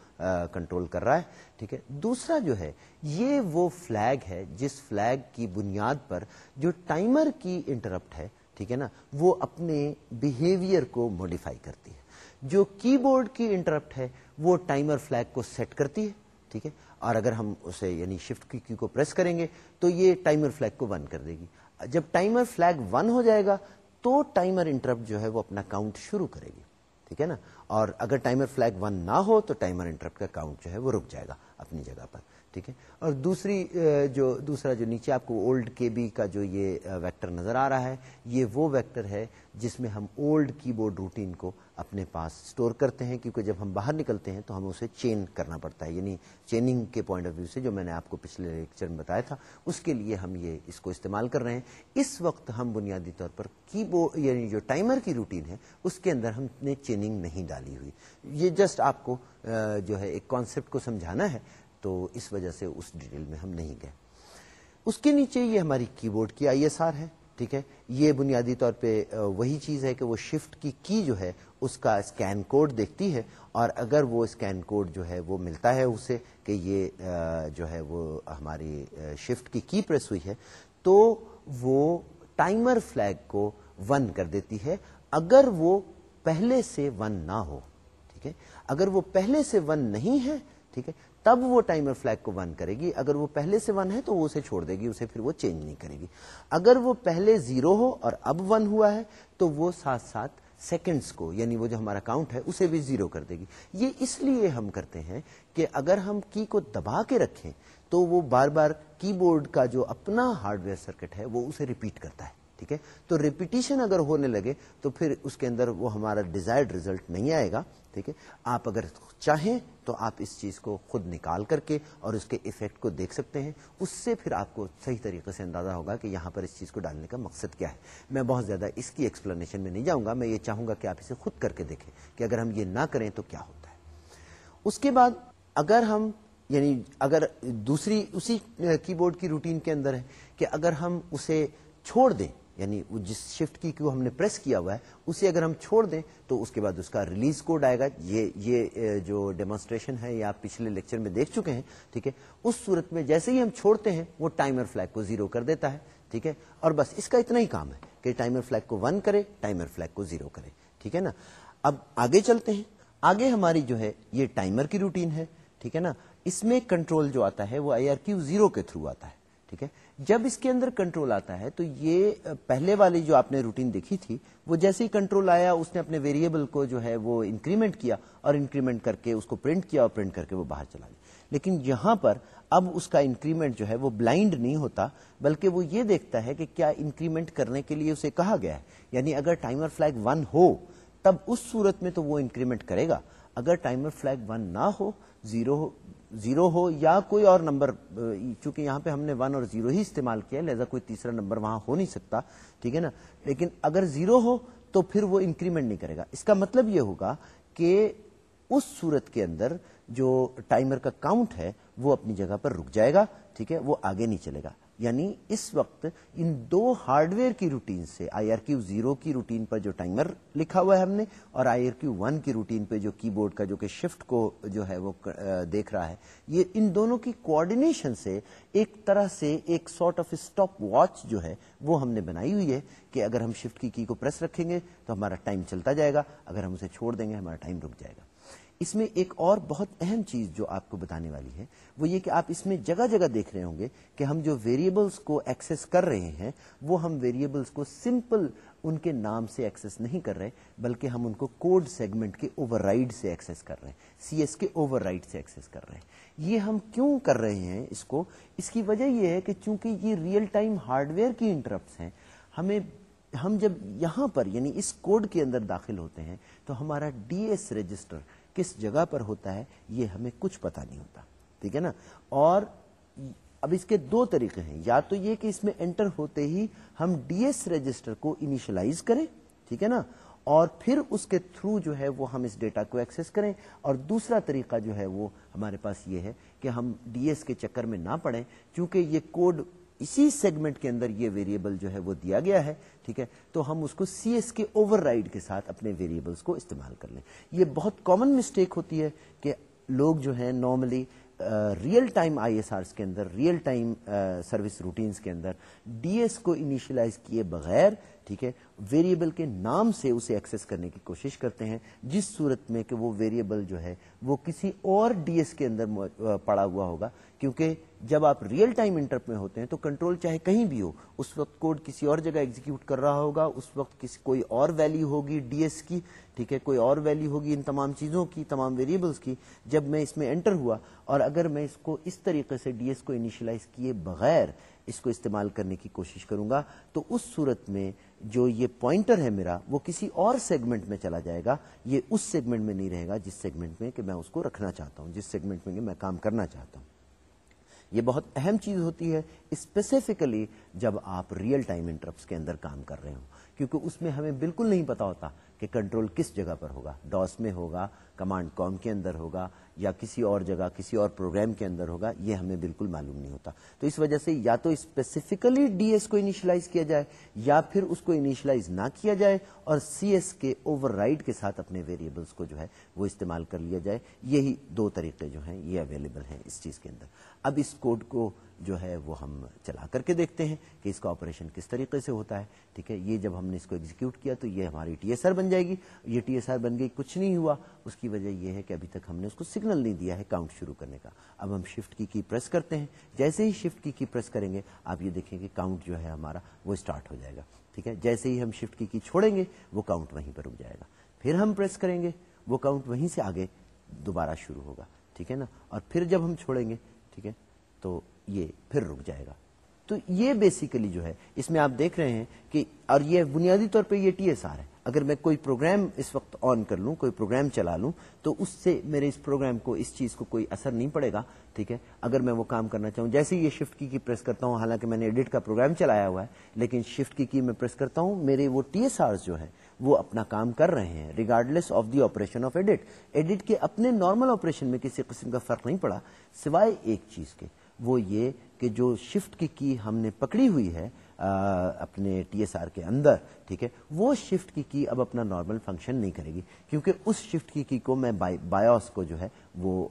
کنٹرول کر رہا ہے، ٹھیک ہے؟ دوسرا جو ہے، یہ وہ فلیگ ہے، جس فلیگ کی بنیاد پر جو ٹائمر کی انٹرپٹ ہے، ٹھیک ہے نا؟ وہ اپنے بہیویئر کو موڈیفائی کرتی ہے۔ جو کی بورڈ کی انٹرپٹ ہے، وہ ٹائمر فلیگ کو سیٹ کرتی ہے، ٹھیک ہے؟ اور اگر ہم اسے یعنی شفٹ کی کیو کو پریس کریں گے، تو یہ ٹائمر فلیگ کو ون کر دے گی۔ جب ٹائمر فلیگ ون ہو جائے گا تو ٹائمر انٹرپٹ جو ہے وہ اپنا کاؤنٹ شروع کرے گی۔ ٹھیک ہے نا؟ اور اگر ٹائمر فلیگ ون نہ ہو تو ٹائمر انٹرپٹ کا کاؤنٹ جو ہے وہ رک جائے گا اپنی جگہ پر۔ ٹھیک ہے؟ اور دوسری جو، دوسرا جو نیچے آپ کو اولڈ کے بی کا جو یہ ویکٹر نظر آ رہا ہے، یہ وہ ویکٹر ہے جس میں ہم اولڈ کی بورڈ روٹین کو اپنے پاس سٹور کرتے ہیں، کیونکہ جب ہم باہر نکلتے ہیں تو ہمیں اسے چین کرنا پڑتا ہے یعنی چیننگ کے پوائنٹ آف ویو سے، جو میں نے آپ کو پچھلے لیکچر میں بتایا تھا، اس کے لیے ہم یہ اس کو استعمال کر رہے ہیں۔ اس وقت ہم بنیادی طور پر کی بورڈ یعنی جو ٹائمر کی روٹین ہے، اس کے اندر ہم نے چیننگ نہیں ڈالی ہوئی۔ یہ جسٹ آپ کو جو ہے ایک کانسیپٹ کو سمجھانا ہے، تو اس وجہ سے اس ڈیٹیل میں ہم نہیں گئے۔ اس کے نیچے یہ ہماری کی بورڈ کی آئی ایس آر ہے۔ ٹھیک ہے؟ یہ بنیادی طور پہ وہی چیز ہے کہ وہ شفٹ کی کی جو ہے، اس کا اسکین کوڈ دیکھتی ہے اور اگر وہ اسکین کوڈ جو ہے، وہ ملتا ہے اسے کہ یہ جو ہے، وہ ہماری شفٹ کی کی پریس ہوئی ہے، تو وہ ٹائمر فلیگ کو ون کر دیتی ہے۔ اگر وہ پہلے سے ون نہ ہو، ٹھیک ہے؟ اگر وہ پہلے سے ون نہیں ہے، ٹھیک ہے تب وہ ٹائمر فلیگ کو ون کرے گی۔ اگر وہ پہلے سے ون ہے تو وہ اسے چھوڑ دے گی، اسے پھر وہ چینج نہیں کرے گی۔ اگر وہ پہلے زیرو ہو اور اب ون ہوا ہے تو وہ ساتھ ساتھ سیکنڈز کو یعنی وہ جو ہمارا کاؤنٹ ہے، اسے بھی زیرو کر دے گی۔ یہ اس لیے ہم کرتے ہیں کہ اگر ہم کی کو دبا کے رکھیں تو وہ بار بار کی بورڈ کا جو اپنا ہارڈ ویئر سرکٹ ہے، وہ اسے ریپیٹ کرتا ہے۔ ٹھیک ہے؟ تو ریپیٹیشن اگر ہونے لگے تو پھر اس کے اندر وہ ہمارا ڈیزائرڈ ریزلٹ نہیں آئے گا، ٹھیک ہے؟ آپ اگر چاہیں تو آپ اس چیز کو خود نکال کر کے اور اس کے افیکٹ کو دیکھ سکتے ہیں۔ اس سے پھر آپ کو صحیح طریقے سے اندازہ ہوگا کہ یہاں پر اس چیز کو ڈالنے کا مقصد کیا ہے۔ میں بہت زیادہ اس کی ایکسپلینیشن میں نہیں جاؤں گا، میں یہ چاہوں گا کہ آپ اسے خود کر کے دیکھیں کہ اگر ہم یہ نہ کریں تو کیا ہوتا ہے۔ اس کے بعد اگر ہم یعنی اگر دوسری اسی کی بورڈ کی روٹین کے اندر ہے کہ اگر ہم اسے چھوڑ دیں یعنی جس شفٹ کی کو ہم نے پریس کیا ہوا ہے، اسے اگر ہم چھوڑ دیں تو اس کے بعد اس کا ریلیز کوڈ آئے گا۔ یہ یہ جو ڈیمونسٹریشن ہے، یہ آپ پچھلے لیکچر میں دیکھ چکے ہیں، ٹھیک ہے؟ اس صورت میں جیسے ہی ہم چھوڑتے ہیں، وہ ٹائمر فلیگ کو زیرو کر دیتا ہے، ٹھیک ہے؟ اور بس اس کا اتنا ہی کام ہے کہ ٹائمر فلیگ کو ون کرے ٹائمر فلیگ کو زیرو کرے، ٹھیک ہے نا؟ اب آگے چلتے ہیں۔ آگے ہماری جو ہے، یہ ٹائمر کی روٹین ہے، ٹھیک ہے نا؟ اس میں کنٹرول جو آتا ہے، وہ آئی آر کیو زیرو کے تھرو آتا ہے، ٹھیک ہے؟ جب اس کے اندر کنٹرول آتا ہے تو یہ پہلے والی جو آپ نے روٹین دیکھی تھی، وہ جیسے ہی کنٹرول آیا، اس نے اپنے ویریبل کو جو ہے وہ انکریمنٹ کیا اور انکریمنٹ کر کے اس کو پرنٹ کیا اور پرنٹ کر کے وہ باہر چلا گیا۔ لیکن یہاں پر اب اس کا انکریمنٹ جو ہے وہ بلائنڈ نہیں ہوتا، بلکہ وہ یہ دیکھتا ہے کہ کیا انکریمنٹ کرنے کے لیے اسے کہا گیا ہے۔ یعنی اگر ٹائمر فلیگ ون ہو، تب اس صورت میں تو وہ انکریمنٹ کرے گا۔ اگر ٹائمر فلیگ ون نہ ہو زیرو زیرو ہو یا کوئی اور نمبر، چونکہ یہاں پہ ہم نے ون اور زیرو ہی استعمال کیا، لہذا کوئی تیسرا نمبر وہاں ہو نہیں سکتا، ٹھیک ہے نا؟ لیکن اگر زیرو ہو تو پھر وہ انکریمنٹ نہیں کرے گا۔ اس کا مطلب یہ ہوگا کہ اس صورت کے اندر جو ٹائمر کا کاؤنٹ ہے، وہ اپنی جگہ پر رک جائے گا، ٹھیک ہے؟ وہ آگے نہیں چلے گا۔ یعنی اس وقت ان دو ہارڈ ویئر کی روٹین سے آئی آر کیو زیرو کی روٹین پر جو ٹائمر لکھا ہوا ہے ہم نے، اور آئی آر کیو ون کی روٹین پہ جو کی بورڈ کا جو کہ شفٹ کو جو ہے وہ دیکھ رہا ہے۔ یہ ان دونوں کی کوآڈینیشن سے ایک طرح سے ایک سارٹ آف اسٹاپ واچ جو ہے وہ ہم نے بنائی ہوئی ہے کہ اگر ہم شفٹ کی کی کو پریس رکھیں گے تو ہمارا ٹائم چلتا جائے گا، اگر ہم اسے چھوڑ دیں گے ہمارا ٹائم رک جائے گا۔ اس میں ایک اور بہت اہم چیز جو آپ کو بتانے والی ہے، وہ یہ کہ آپ اس میں جگہ جگہ دیکھ رہے ہوں گے کہ ہم جو ویریبلس کو ایکسس کر رہے ہیں، وہ ہم ویریبلس کو سمپل ان کے نام سے ایکسس نہیں کر رہے، بلکہ ہم ان کو کوڈ سیگمنٹ کے اوور رائڈ سے ایکسس کر رہے ہیں سی ایس کے اوور رائڈ سے ایکسس کر رہے ہیں۔ یہ ہم کیوں کر رہے ہیں اس کو؟ اس کی وجہ یہ ہے کہ چونکہ یہ ریئل ٹائم ہارڈ ویئر کی انٹرپٹس ہیں، ہمیں، ہم جب یہاں پر یعنی اس کوڈ کے اندر داخل ہوتے ہیں، تو ہمارا ڈی ایس رجسٹر کس جگہ پر ہوتا ہے یہ ہمیں کچھ پتا نہیں ہوتا، ٹھیک ہے نا؟ اور اب اس کے دو طریقے ہیں، یا تو یہ کہ اس میں انٹر ہوتے ہی ہم ڈی ایس رجسٹر کو انیشلائز کریں، ٹھیک ہے نا؟ اور پھر اس کے تھرو جو ہے وہ ہم اس ڈیٹا کو ایکسس کریں۔ اور دوسرا طریقہ جو ہے وہ ہمارے پاس یہ ہے کہ ہم ڈی ایس کے چکر میں نہ پڑیں کیونکہ یہ کوڈ اسی سیگمنٹ کے اندر یہ ویریبل جو ہے وہ دیا گیا ہے، ٹھیک ہے؟ تو ہم اس کو سی ایس کے اوور رائڈ کے ساتھ اپنے ویریبلس کو استعمال کر لیں۔ یہ بہت کامن مسٹیک ہوتی ہے کہ لوگ جو ہیں normally real time I S R کے اندر، ریئل ٹائم سروس روٹینز کے اندر ڈی ایس کو انیشلائز کیے بغیر، ٹھیک ہے، ویریبل کے نام سے اسے ایکسس کرنے کی کوشش کرتے ہیں، جس صورت میں کہ وہ ویریبل جو ہے وہ کسی اور ڈی ایس کے اندر پڑا ہوا ہوگا۔ کیونکہ جب آپ ریئل ٹائم انٹرپ میں ہوتے ہیں تو کنٹرول چاہے کہیں بھی ہو، اس وقت کوڈ کسی اور جگہ ایگزیکیوٹ کر رہا ہوگا، اس وقت کسی کوئی اور ویلو ہوگی ڈی ایس کی ٹھیک ہے، کوئی اور ویلو ہوگی ان تمام چیزوں کی، تمام ویریبلس کی، جب میں اس میں انٹر ہوا اور اگر میں اس کو اس طریقے سے ڈی ایس کو انیشلائز کیے بغیر اس کو استعمال کرنے کی کوشش کروں گا، تو اس صورت میں جو یہ پوائنٹر ہے میرا، وہ کسی اور سیگمنٹ میں چلا جائے گا، یہ اس سیگمنٹ میں نہیں رہے گا جس سیگمنٹ میں کہ میں اس کو رکھنا چاہتا ہوں، جس سیگمنٹ میں میں کام کرنا چاہتا ہوں۔ یہ بہت اہم چیز ہوتی ہے اسپیسیفکلی جب آپ ریئل ٹائم انٹرپس کے اندر کام کر رہے ہوں، کیونکہ اس میں ہمیں بالکل نہیں پتا ہوتا کہ کنٹرول کس جگہ پر ہوگا؟ ڈاس میں ہوگا، کمانڈ کام کے اندر ہوگا یا کسی اور جگہ، کسی اور پروگرام کے اندر ہوگا؟ یہ ہمیں بالکل معلوم نہیں ہوتا۔ تو اس وجہ سے یا تو اسپیسیفکلی ڈی ایس کو انیشلائز کیا جائے یا پھر اس کو انیشلائز نہ کیا جائے اور سی ایس کے اوور رائڈ کے ساتھ اپنے ویریبلس کو جو ہے وہ استعمال کر لیا جائے۔ یہی دو طریقے جو ہیں، یہ اویلیبل ہیں اس چیز کے اندر۔ اب اس کوڈ کو جو ہے وہ ہم چلا کر کے دیکھتے ہیں کہ اس کا آپریشن کس طریقے سے ہوتا ہے، ٹھیک ہے؟ یہ جب ہم نے اس کو ایگزیکیوٹ کیا تو یہ ہماری ٹی ایس آر بن جائے گی۔ یہ ٹی ایس آر بن گئی، کچھ نہیں ہوا۔ اس کی وجہ یہ ہے کہ ابھی تک ہم نے اس کو سگنل نہیں دیا ہے کاؤنٹ شروع کرنے کا۔ اب ہم شفٹ کی کی پریس کرتے ہیں۔ جیسے ہی شفٹ کی کی پریس کریں گے، آپ یہ دیکھیں کہ کاؤنٹ جو ہے ہمارا وہ اسٹارٹ ہو جائے گا۔ ٹھیک ہے؟ جیسے ہی ہم شفٹ کی کی چھوڑیں گے، وہ کاؤنٹ وہیں پر رک جائے گا۔ پھر ہم پریس کریں گے، وہ کاؤنٹ وہیں سے آگے دوبارہ شروع ہوگا۔ ٹھیک ہے نا؟ اور پھر جب ہم چھوڑیں گے، ٹھیک ہے؟ تو یہ پھر رک جائے گا۔ تو یہ بیسیکلی جو ہے، اس میں آپ دیکھ رہے ہیں کہ، اور یہ بنیادی طور پہ یہ ٹی ایس آر ہے۔ اگر میں کوئی پروگرام اس وقت آن کر لوں، کوئی پروگرام چلا لوں، تو اس سے میرے اس پروگرام کو، اس چیز کو کوئی اثر نہیں پڑے گا، ٹھیک ہے؟ اگر میں وہ کام کرنا چاہوں، جیسے یہ شفٹ کی کی پریس کرتا ہوں، حالانکہ میں نے ایڈٹ کا پروگرام چلایا ہوا ہے، لیکن شفٹ کی کی میں پریس کرتا ہوں، میرے وہ ٹی ایس آر جو ہے وہ اپنا کام کر رہے ہیں regardless of the operation of edit edit کے اپنے نارمل آپریشن میں کسی قسم کا فرق نہیں پڑا، سوائے ایک چیز کے۔ وہ یہ کہ جو شفٹ کی کی ہم نے پکڑی ہوئی ہے اپنے ٹی ایس آر کے اندر، ٹھیک ہے، وہ شفٹ کی کی اب اپنا نارمل فنکشن نہیں کرے گی، کیونکہ اس شفٹ کی کی کو میں بایوس کو جو ہے، وہ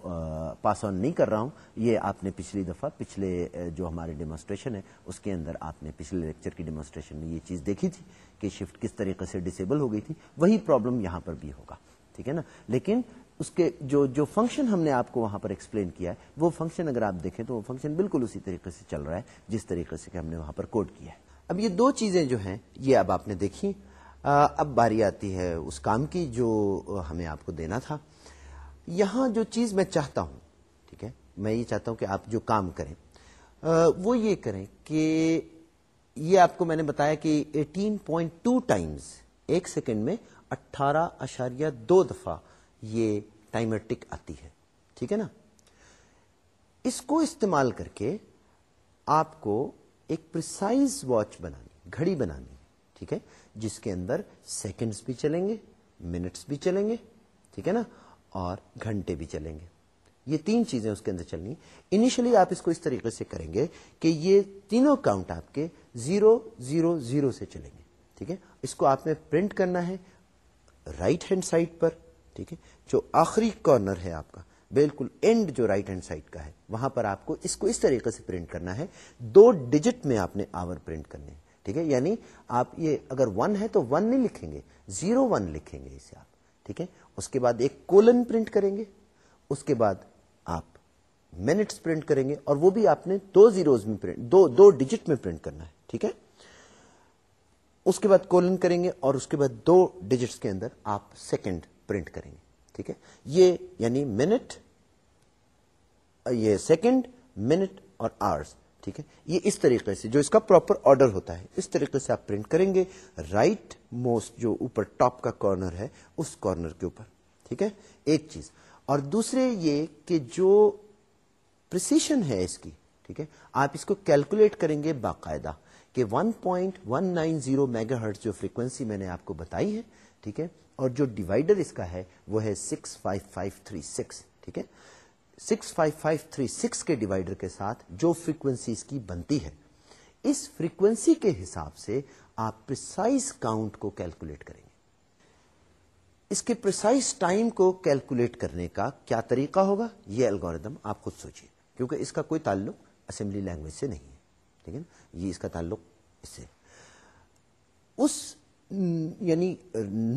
پاس آن نہیں کر رہا ہوں۔ یہ آپ نے پچھلی دفعہ، پچھلے جو ہمارے ڈیمونسٹریشن ہے، اس کے اندر آپ نے پچھلے لیکچر کی ڈیمونسٹریشن میں یہ چیز دیکھی تھی کہ شفٹ کس طریقے سے ڈسیبل ہو گئی تھی۔ وہی پرابلم یہاں پر بھی ہوگا، ٹھیک ہے نا؟ لیکن اس کے جو جو فنکشن ہم نے آپ کو وہاں پر ایکسپلین کیا ہے، وہ فنکشن اگر آپ دیکھیں تو وہ فنکشن بالکل اسی طریقے سے چل رہا ہے، جس طریقے سے کہ ہم نے وہاں پر کوڈ کیا ہے۔ اب یہ دو چیزیں جو ہیں، یہ اب آپ نے دیکھی۔ اب باری آتی ہے اس کام کی جو ہمیں آپ کو دینا تھا۔ یہاں جو چیز میں چاہتا ہوں، ٹھیک ہے، میں یہ چاہتا ہوں کہ آپ جو کام کریں۔ وہ یہ کریں کہ یہ آپ کو میں نے بتایا کہ ایٹین پوائنٹ ٹو ٹائمز ایک سیکنڈ میں اٹھارہ اشاریہ دو دفعہ یہ ٹائمر ٹک آتی ہے۔ ٹھیک ہے نا؟ اس کو استعمال کر کے آپ کو ایک پرسائز واچ بنانی گھڑی بنانی ٹھیک ہے؟ جس کے اندر سیکنڈز بھی چلیں گے منٹس بھی چلیں گے۔ ٹھیک ہے نا؟ اور گھنٹے بھی چلیں گے۔ یہ تین چیزیں اس کے اندر چلنی انیشلی آپ اس کو اس طریقے سے کریں گے کہ یہ تینوں کاؤنٹ آپ کے زیرو زیرو زیرو سے چلیں گے۔ ٹھیک ہے؟ اس کو آپ نے پرنٹ کرنا ہے۔ رائٹ ہینڈ سائڈ پر ٹھیک ہے، جو آخری کارنر ہے آپ کا، بالکل اینڈ جو رائٹ ہینڈ سائڈ کا ہے، وہاں پر آپ کو اس کو اس طریقے سے پرنٹ کرنا ہے، دو ڈیجٹ میں آپ نے آور پرنٹ کرنے ٹھیک ہے؟ یعنی آپ یہ اگر ون ہے تو ون نہیں لکھیں گے زیرو ون لکھیں گے اسے آپ، ٹھیک ہے؟ اس کے بعد ایک کولن پرنٹ کریں گے، اس کے بعد آپ منٹس پرنٹ کریں گے اور وہ بھی آپ نے دو زیروز میں پرنٹ دو دو ڈیجٹ میں پرنٹ کرنا ہے، ٹھیک ہے؟ اس کے بعد کولن کریں گے اور اس کے بعد دو ڈیجٹس کے اندر آپ سیکنڈ پرنٹ کریں گے، ٹھیک ہے؟ یہ یعنی منٹ، یہ سیکنڈ، منٹ اور آرس ٹھیک ہے؟ یہ اس طریقے سے، جو اس کا پراپر آرڈر ہوتا ہے، اس طریقے سے آپ پرنٹ کریں گے، رائٹ موسٹ جو اوپر ٹاپ کا کارنر ہے، اس کارنر کے اوپر، ٹھیک ہے؟ ایک چیز، اور دوسرے یہ کہ جو پرسیشن ہے اس کی، ٹھیک ہے؟ آپ اس کو کیلکولیٹ کریں گے باقاعدہ کہ 1.190 میگا ہرٹ جو فریکوینسی میں نے آپ کو بتائی ہے، ٹھیک ہے؟ اور جو ڈیوائڈر اس کا ہے، وہ ہے 65536 ٹھیک ہے؟ 65536 کے ڈیوائڈر کے ساتھ جو فریکوینسی اس کی بنتی ہے، اس فریکوینسی کے حساب سے آپ پرسائز کاؤنٹ کو کیلکولیٹ کریں گے۔ اس کے پرسائز ٹائم کو کیلکولیٹ کرنے کا کیا طریقہ ہوگا؟ یہ الگوریدم آپ خود سوچیے کیونکہ اس کا کوئی تعلق اسمبلی لینگویج سے نہیں ہے، ٹھیک ہے؟ نا یہ اس کا تعلق اس سے۔ اس یعنی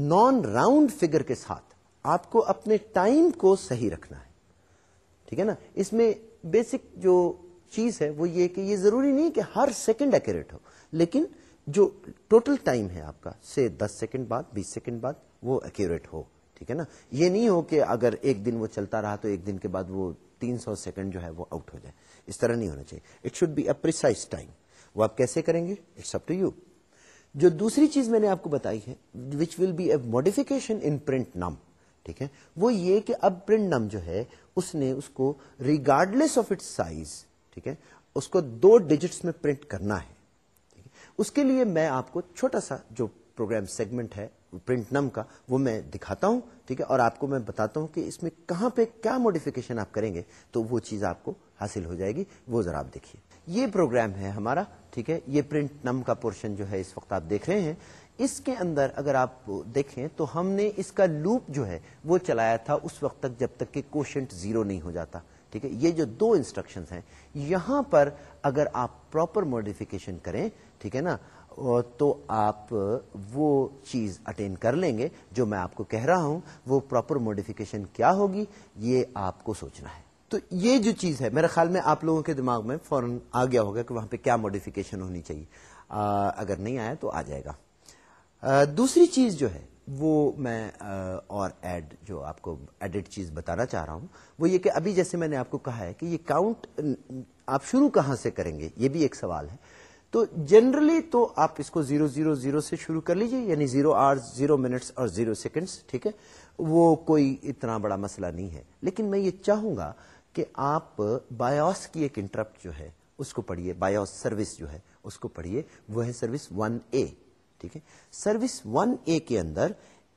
نان راؤنڈ فگر کے ساتھ آپ کو اپنے ٹائم کو صحیح رکھنا ہے۔ ٹھیک ہے نا؟ اس میں بیسک جو چیز ہے وہ یہ کہ یہ ضروری نہیں کہ ہر سیکنڈ ایکوریٹ ہو، لیکن جو ٹوٹل ٹائم ہے آپ کا، سے دس سیکنڈ بعد، بیس سیکنڈ بعد، وہ ایکوریٹ ہو۔ ٹھیک ہے نا؟ یہ نہیں ہو کہ اگر ایک دن وہ چلتا رہا تو ایک دن کے بعد وہ تین سو سیکنڈ جو ہے وہ آؤٹ ہو جائے۔ اس طرح نہیں ہونا چاہیے۔ It should be a precise time وہ آپ کیسے کریں گے؟ اٹس اپ ٹو یو جو دوسری چیز میں نے آپ کو بتائی ہے which will be a modification in print num ٹھیک ہے؟ وہ یہ کہ اب پرنٹ نم جو ہے، اس نے اس کو ریگارڈلیس آف اٹ سائز ٹھیک ہے؟ اس کو دو ڈیجٹس میں پرنٹ کرنا ہے اس کے لیے میں آپ کو چھوٹا سا جو پروگرام سیگمنٹ ہے پرنٹ نم کا، وہ میں دکھاتا ہوں، ٹھیک ہے؟ اور آپ کو میں بتاتا ہوں کہ اس میں کہاں پہ کیا موڈیفکیشن آپ کریں گے، تو وہ چیز آپ کو حاصل ہو جائے گی۔ وہ ذرا آپ دیکھیے۔ یہ پروگرام ہے ہمارا، ٹھیک ہے؟ یہ پرنٹ نم کا پورشن جو ہے اس وقت آپ دیکھ رہے ہیں۔ اس کے اندر اگر آپ دیکھیں تو ہم نے اس کا لوپ جو ہے وہ چلایا تھا اس وقت تک جب تک کہ کوشنٹ زیرو نہیں ہو جاتا، ٹھیک ہے؟ یہ جو دو انسٹرکشن ہیں، یہاں پر اگر آپ پراپر موڈیفکیشن کریں، ٹھیک ہے نا؟ تو آپ وہ چیز اٹین کر لیں گے جو میں آپ کو کہہ رہا ہوں۔ وہ پراپر موڈیفکیشن کیا ہوگی، یہ آپ کو سوچنا ہے۔ تو یہ جو چیز ہے، میرے خیال میں آپ لوگوں کے دماغ میں فوراً آ گیا ہوگا کہ وہاں پہ کیا موڈیفکیشن ہونی چاہیے۔ اگر نہیں آیا تو آ جائے گا۔ دوسری چیز جو ہے، وہ میں اور ایڈ جو آپ کو ایڈٹ چیز بتانا چاہ رہا ہوں، وہ یہ کہ ابھی جیسے میں نے آپ کو کہا ہے کہ یہ کاؤنٹ آپ شروع کہاں سے کریں گے، یہ بھی ایک سوال ہے۔ تو جنرلی تو آپ اس کو زیرو زیرو زیرو سے شروع کر لیجیے یعنی زیرو آر زیرو منٹس اور زیرو سیکنڈس ٹھیک ہے؟ وہ کوئی اتنا بڑا مسئلہ نہیں ہے۔ لیکن میں یہ چاہوں گا کہ آپ بایوس کی ایک انٹرپٹ جو ہے، اس کو پڑھیے بایوس سروس جو ہے، اس کو پڑھیے۔ وہ ہے سروس ون اے ٹھیک ہے؟ سروس ون اے کے اندر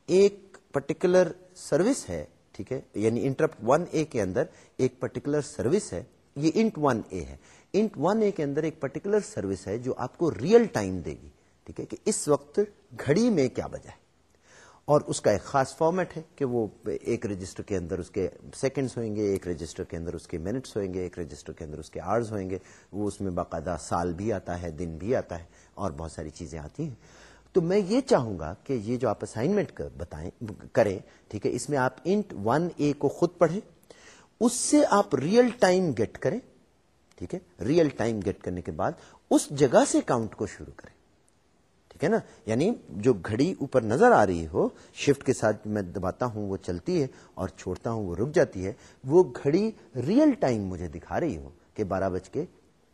ایک پرٹیکولر سروس ہے، ٹھیک ہے؟ یعنی انٹرپٹ ون اے کے اندر ایک پرٹیکولر سروس ہے، یہ انٹ ون اے ہے۔ انٹ ون اے کے اندر ایک پرٹیکولر سروس ہے جو آپ کو ریئل ٹائم دے گی، ٹھیک ہے؟ کہ اس وقت گھڑی میں کیا بجا ہے اور اس کا ایک خاص فارمیٹ ہے کہ وہ ایک رجسٹر کے اندر اس کے سیکنڈز ہوئیں گے، ایک رجسٹر کے اندر اس کے منٹس ہوئیں گے، ایک رجسٹر کے اندر اس کے آرز ہوئیں گے، وہ اس میں باقاعدہ سال بھی آتا ہے، دن بھی آتا ہے اور بہت ساری چیزیں آتی ہیں۔ تو میں یہ چاہوں گا کہ یہ جو آپ اسائنمنٹ بتائیں، کریں، ٹھیک ہے، اس میں آپ انٹ ون اے کو خود پڑھیں، اس سے آپ ریئل ٹائم گیٹ کریں، ٹھیک ہے ریئل ٹائم گیٹ کرنے کے بعد اس جگہ سے کاؤنٹ کو شروع کریں۔ ٹھیک ہے نا؟ یعنی جو گھڑی اوپر نظر آ رہی ہو شفٹ کے ساتھ میں دباتا ہوں، وہ چلتی ہے اور چھوڑتا ہوں، وہ رک جاتی ہے، وہ گھڑی ریئل ٹائم مجھے دکھا رہی ہو کہ بارہ بج کے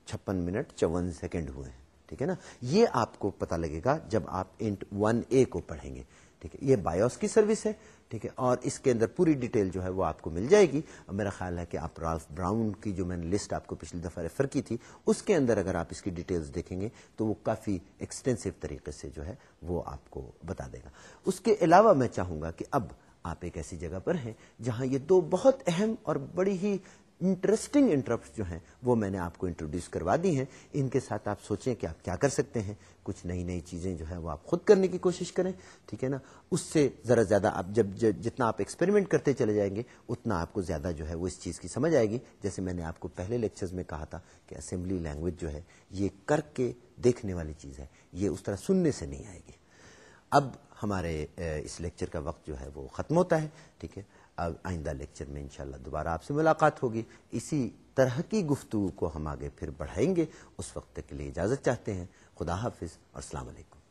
چھپن منٹ چون سیکنڈ ہوئے ہیں، ٹھیک ہے نا؟ یہ آپ کو پتا لگے گا جب آپ انٹ ون اے کو پڑھیں گے۔ ٹھیک ہے، یہ بایوس کی سروس ہے، ٹھیک ہے، اور اس کے اندر پوری ڈیٹیل جو ہے وہ آپ کو مل جائے گی۔ اور میرا خیال ہے کہ آپ رالف براؤن کی جو میں نے لسٹ آپ کو پچھلی دفعہ ریفر کی تھی، اس کے اندر اگر آپ اس کی ڈیٹیلز دیکھیں گے تو وہ کافی ایکسٹینسو طریقے سے جو ہے وہ آپ کو بتا دے گا۔ اس کے علاوہ میں چاہوں گا کہ اب آپ ایک ایسی جگہ پر ہیں جہاں یہ دو بہت اہم اور بڑی ہی انٹرسٹنگ انٹرپٹ جو ہیں، وہ میں نے آپ کو انٹروڈیوس کروا دی ہیں. ان کے ساتھ آپ سوچیں کہ آپ کیا کر سکتے ہیں. کچھ نئی نئی چیزیں جو ہیں وہ آپ خود کرنے کی کوشش کریں. ٹھیک ہے نا؟ اس سے ذرا زیادہ آپ جب جتنا آپ ایکسپیریمنٹ کرتے چلے جائیں گے، اتنا آپ کو زیادہ جو ہے وہ اس چیز کی سمجھ آئے گی. جیسے میں نے آپ کو پہلے لیکچرز میں کہا تھا کہ اسمبلی لینگویج جو ہے، یہ کر کے دیکھنے والی چیز ہے. یہ اس طرح سننے سے نہیں آئے گی. اب ہمارے اس لیکچر کا وقت جو ہے وہ ختم ہوتا ہے. ٹھیک ہے؟ آئندہ لیکچر میں انشاءاللہ دوبارہ آپ سے ملاقات ہوگی۔ اسی طرح کی گفتگو کو ہم آگے پھر بڑھائیں گے۔ اس وقت کے لیے اجازت چاہتے ہیں۔ خدا حافظ اور السلام علیکم۔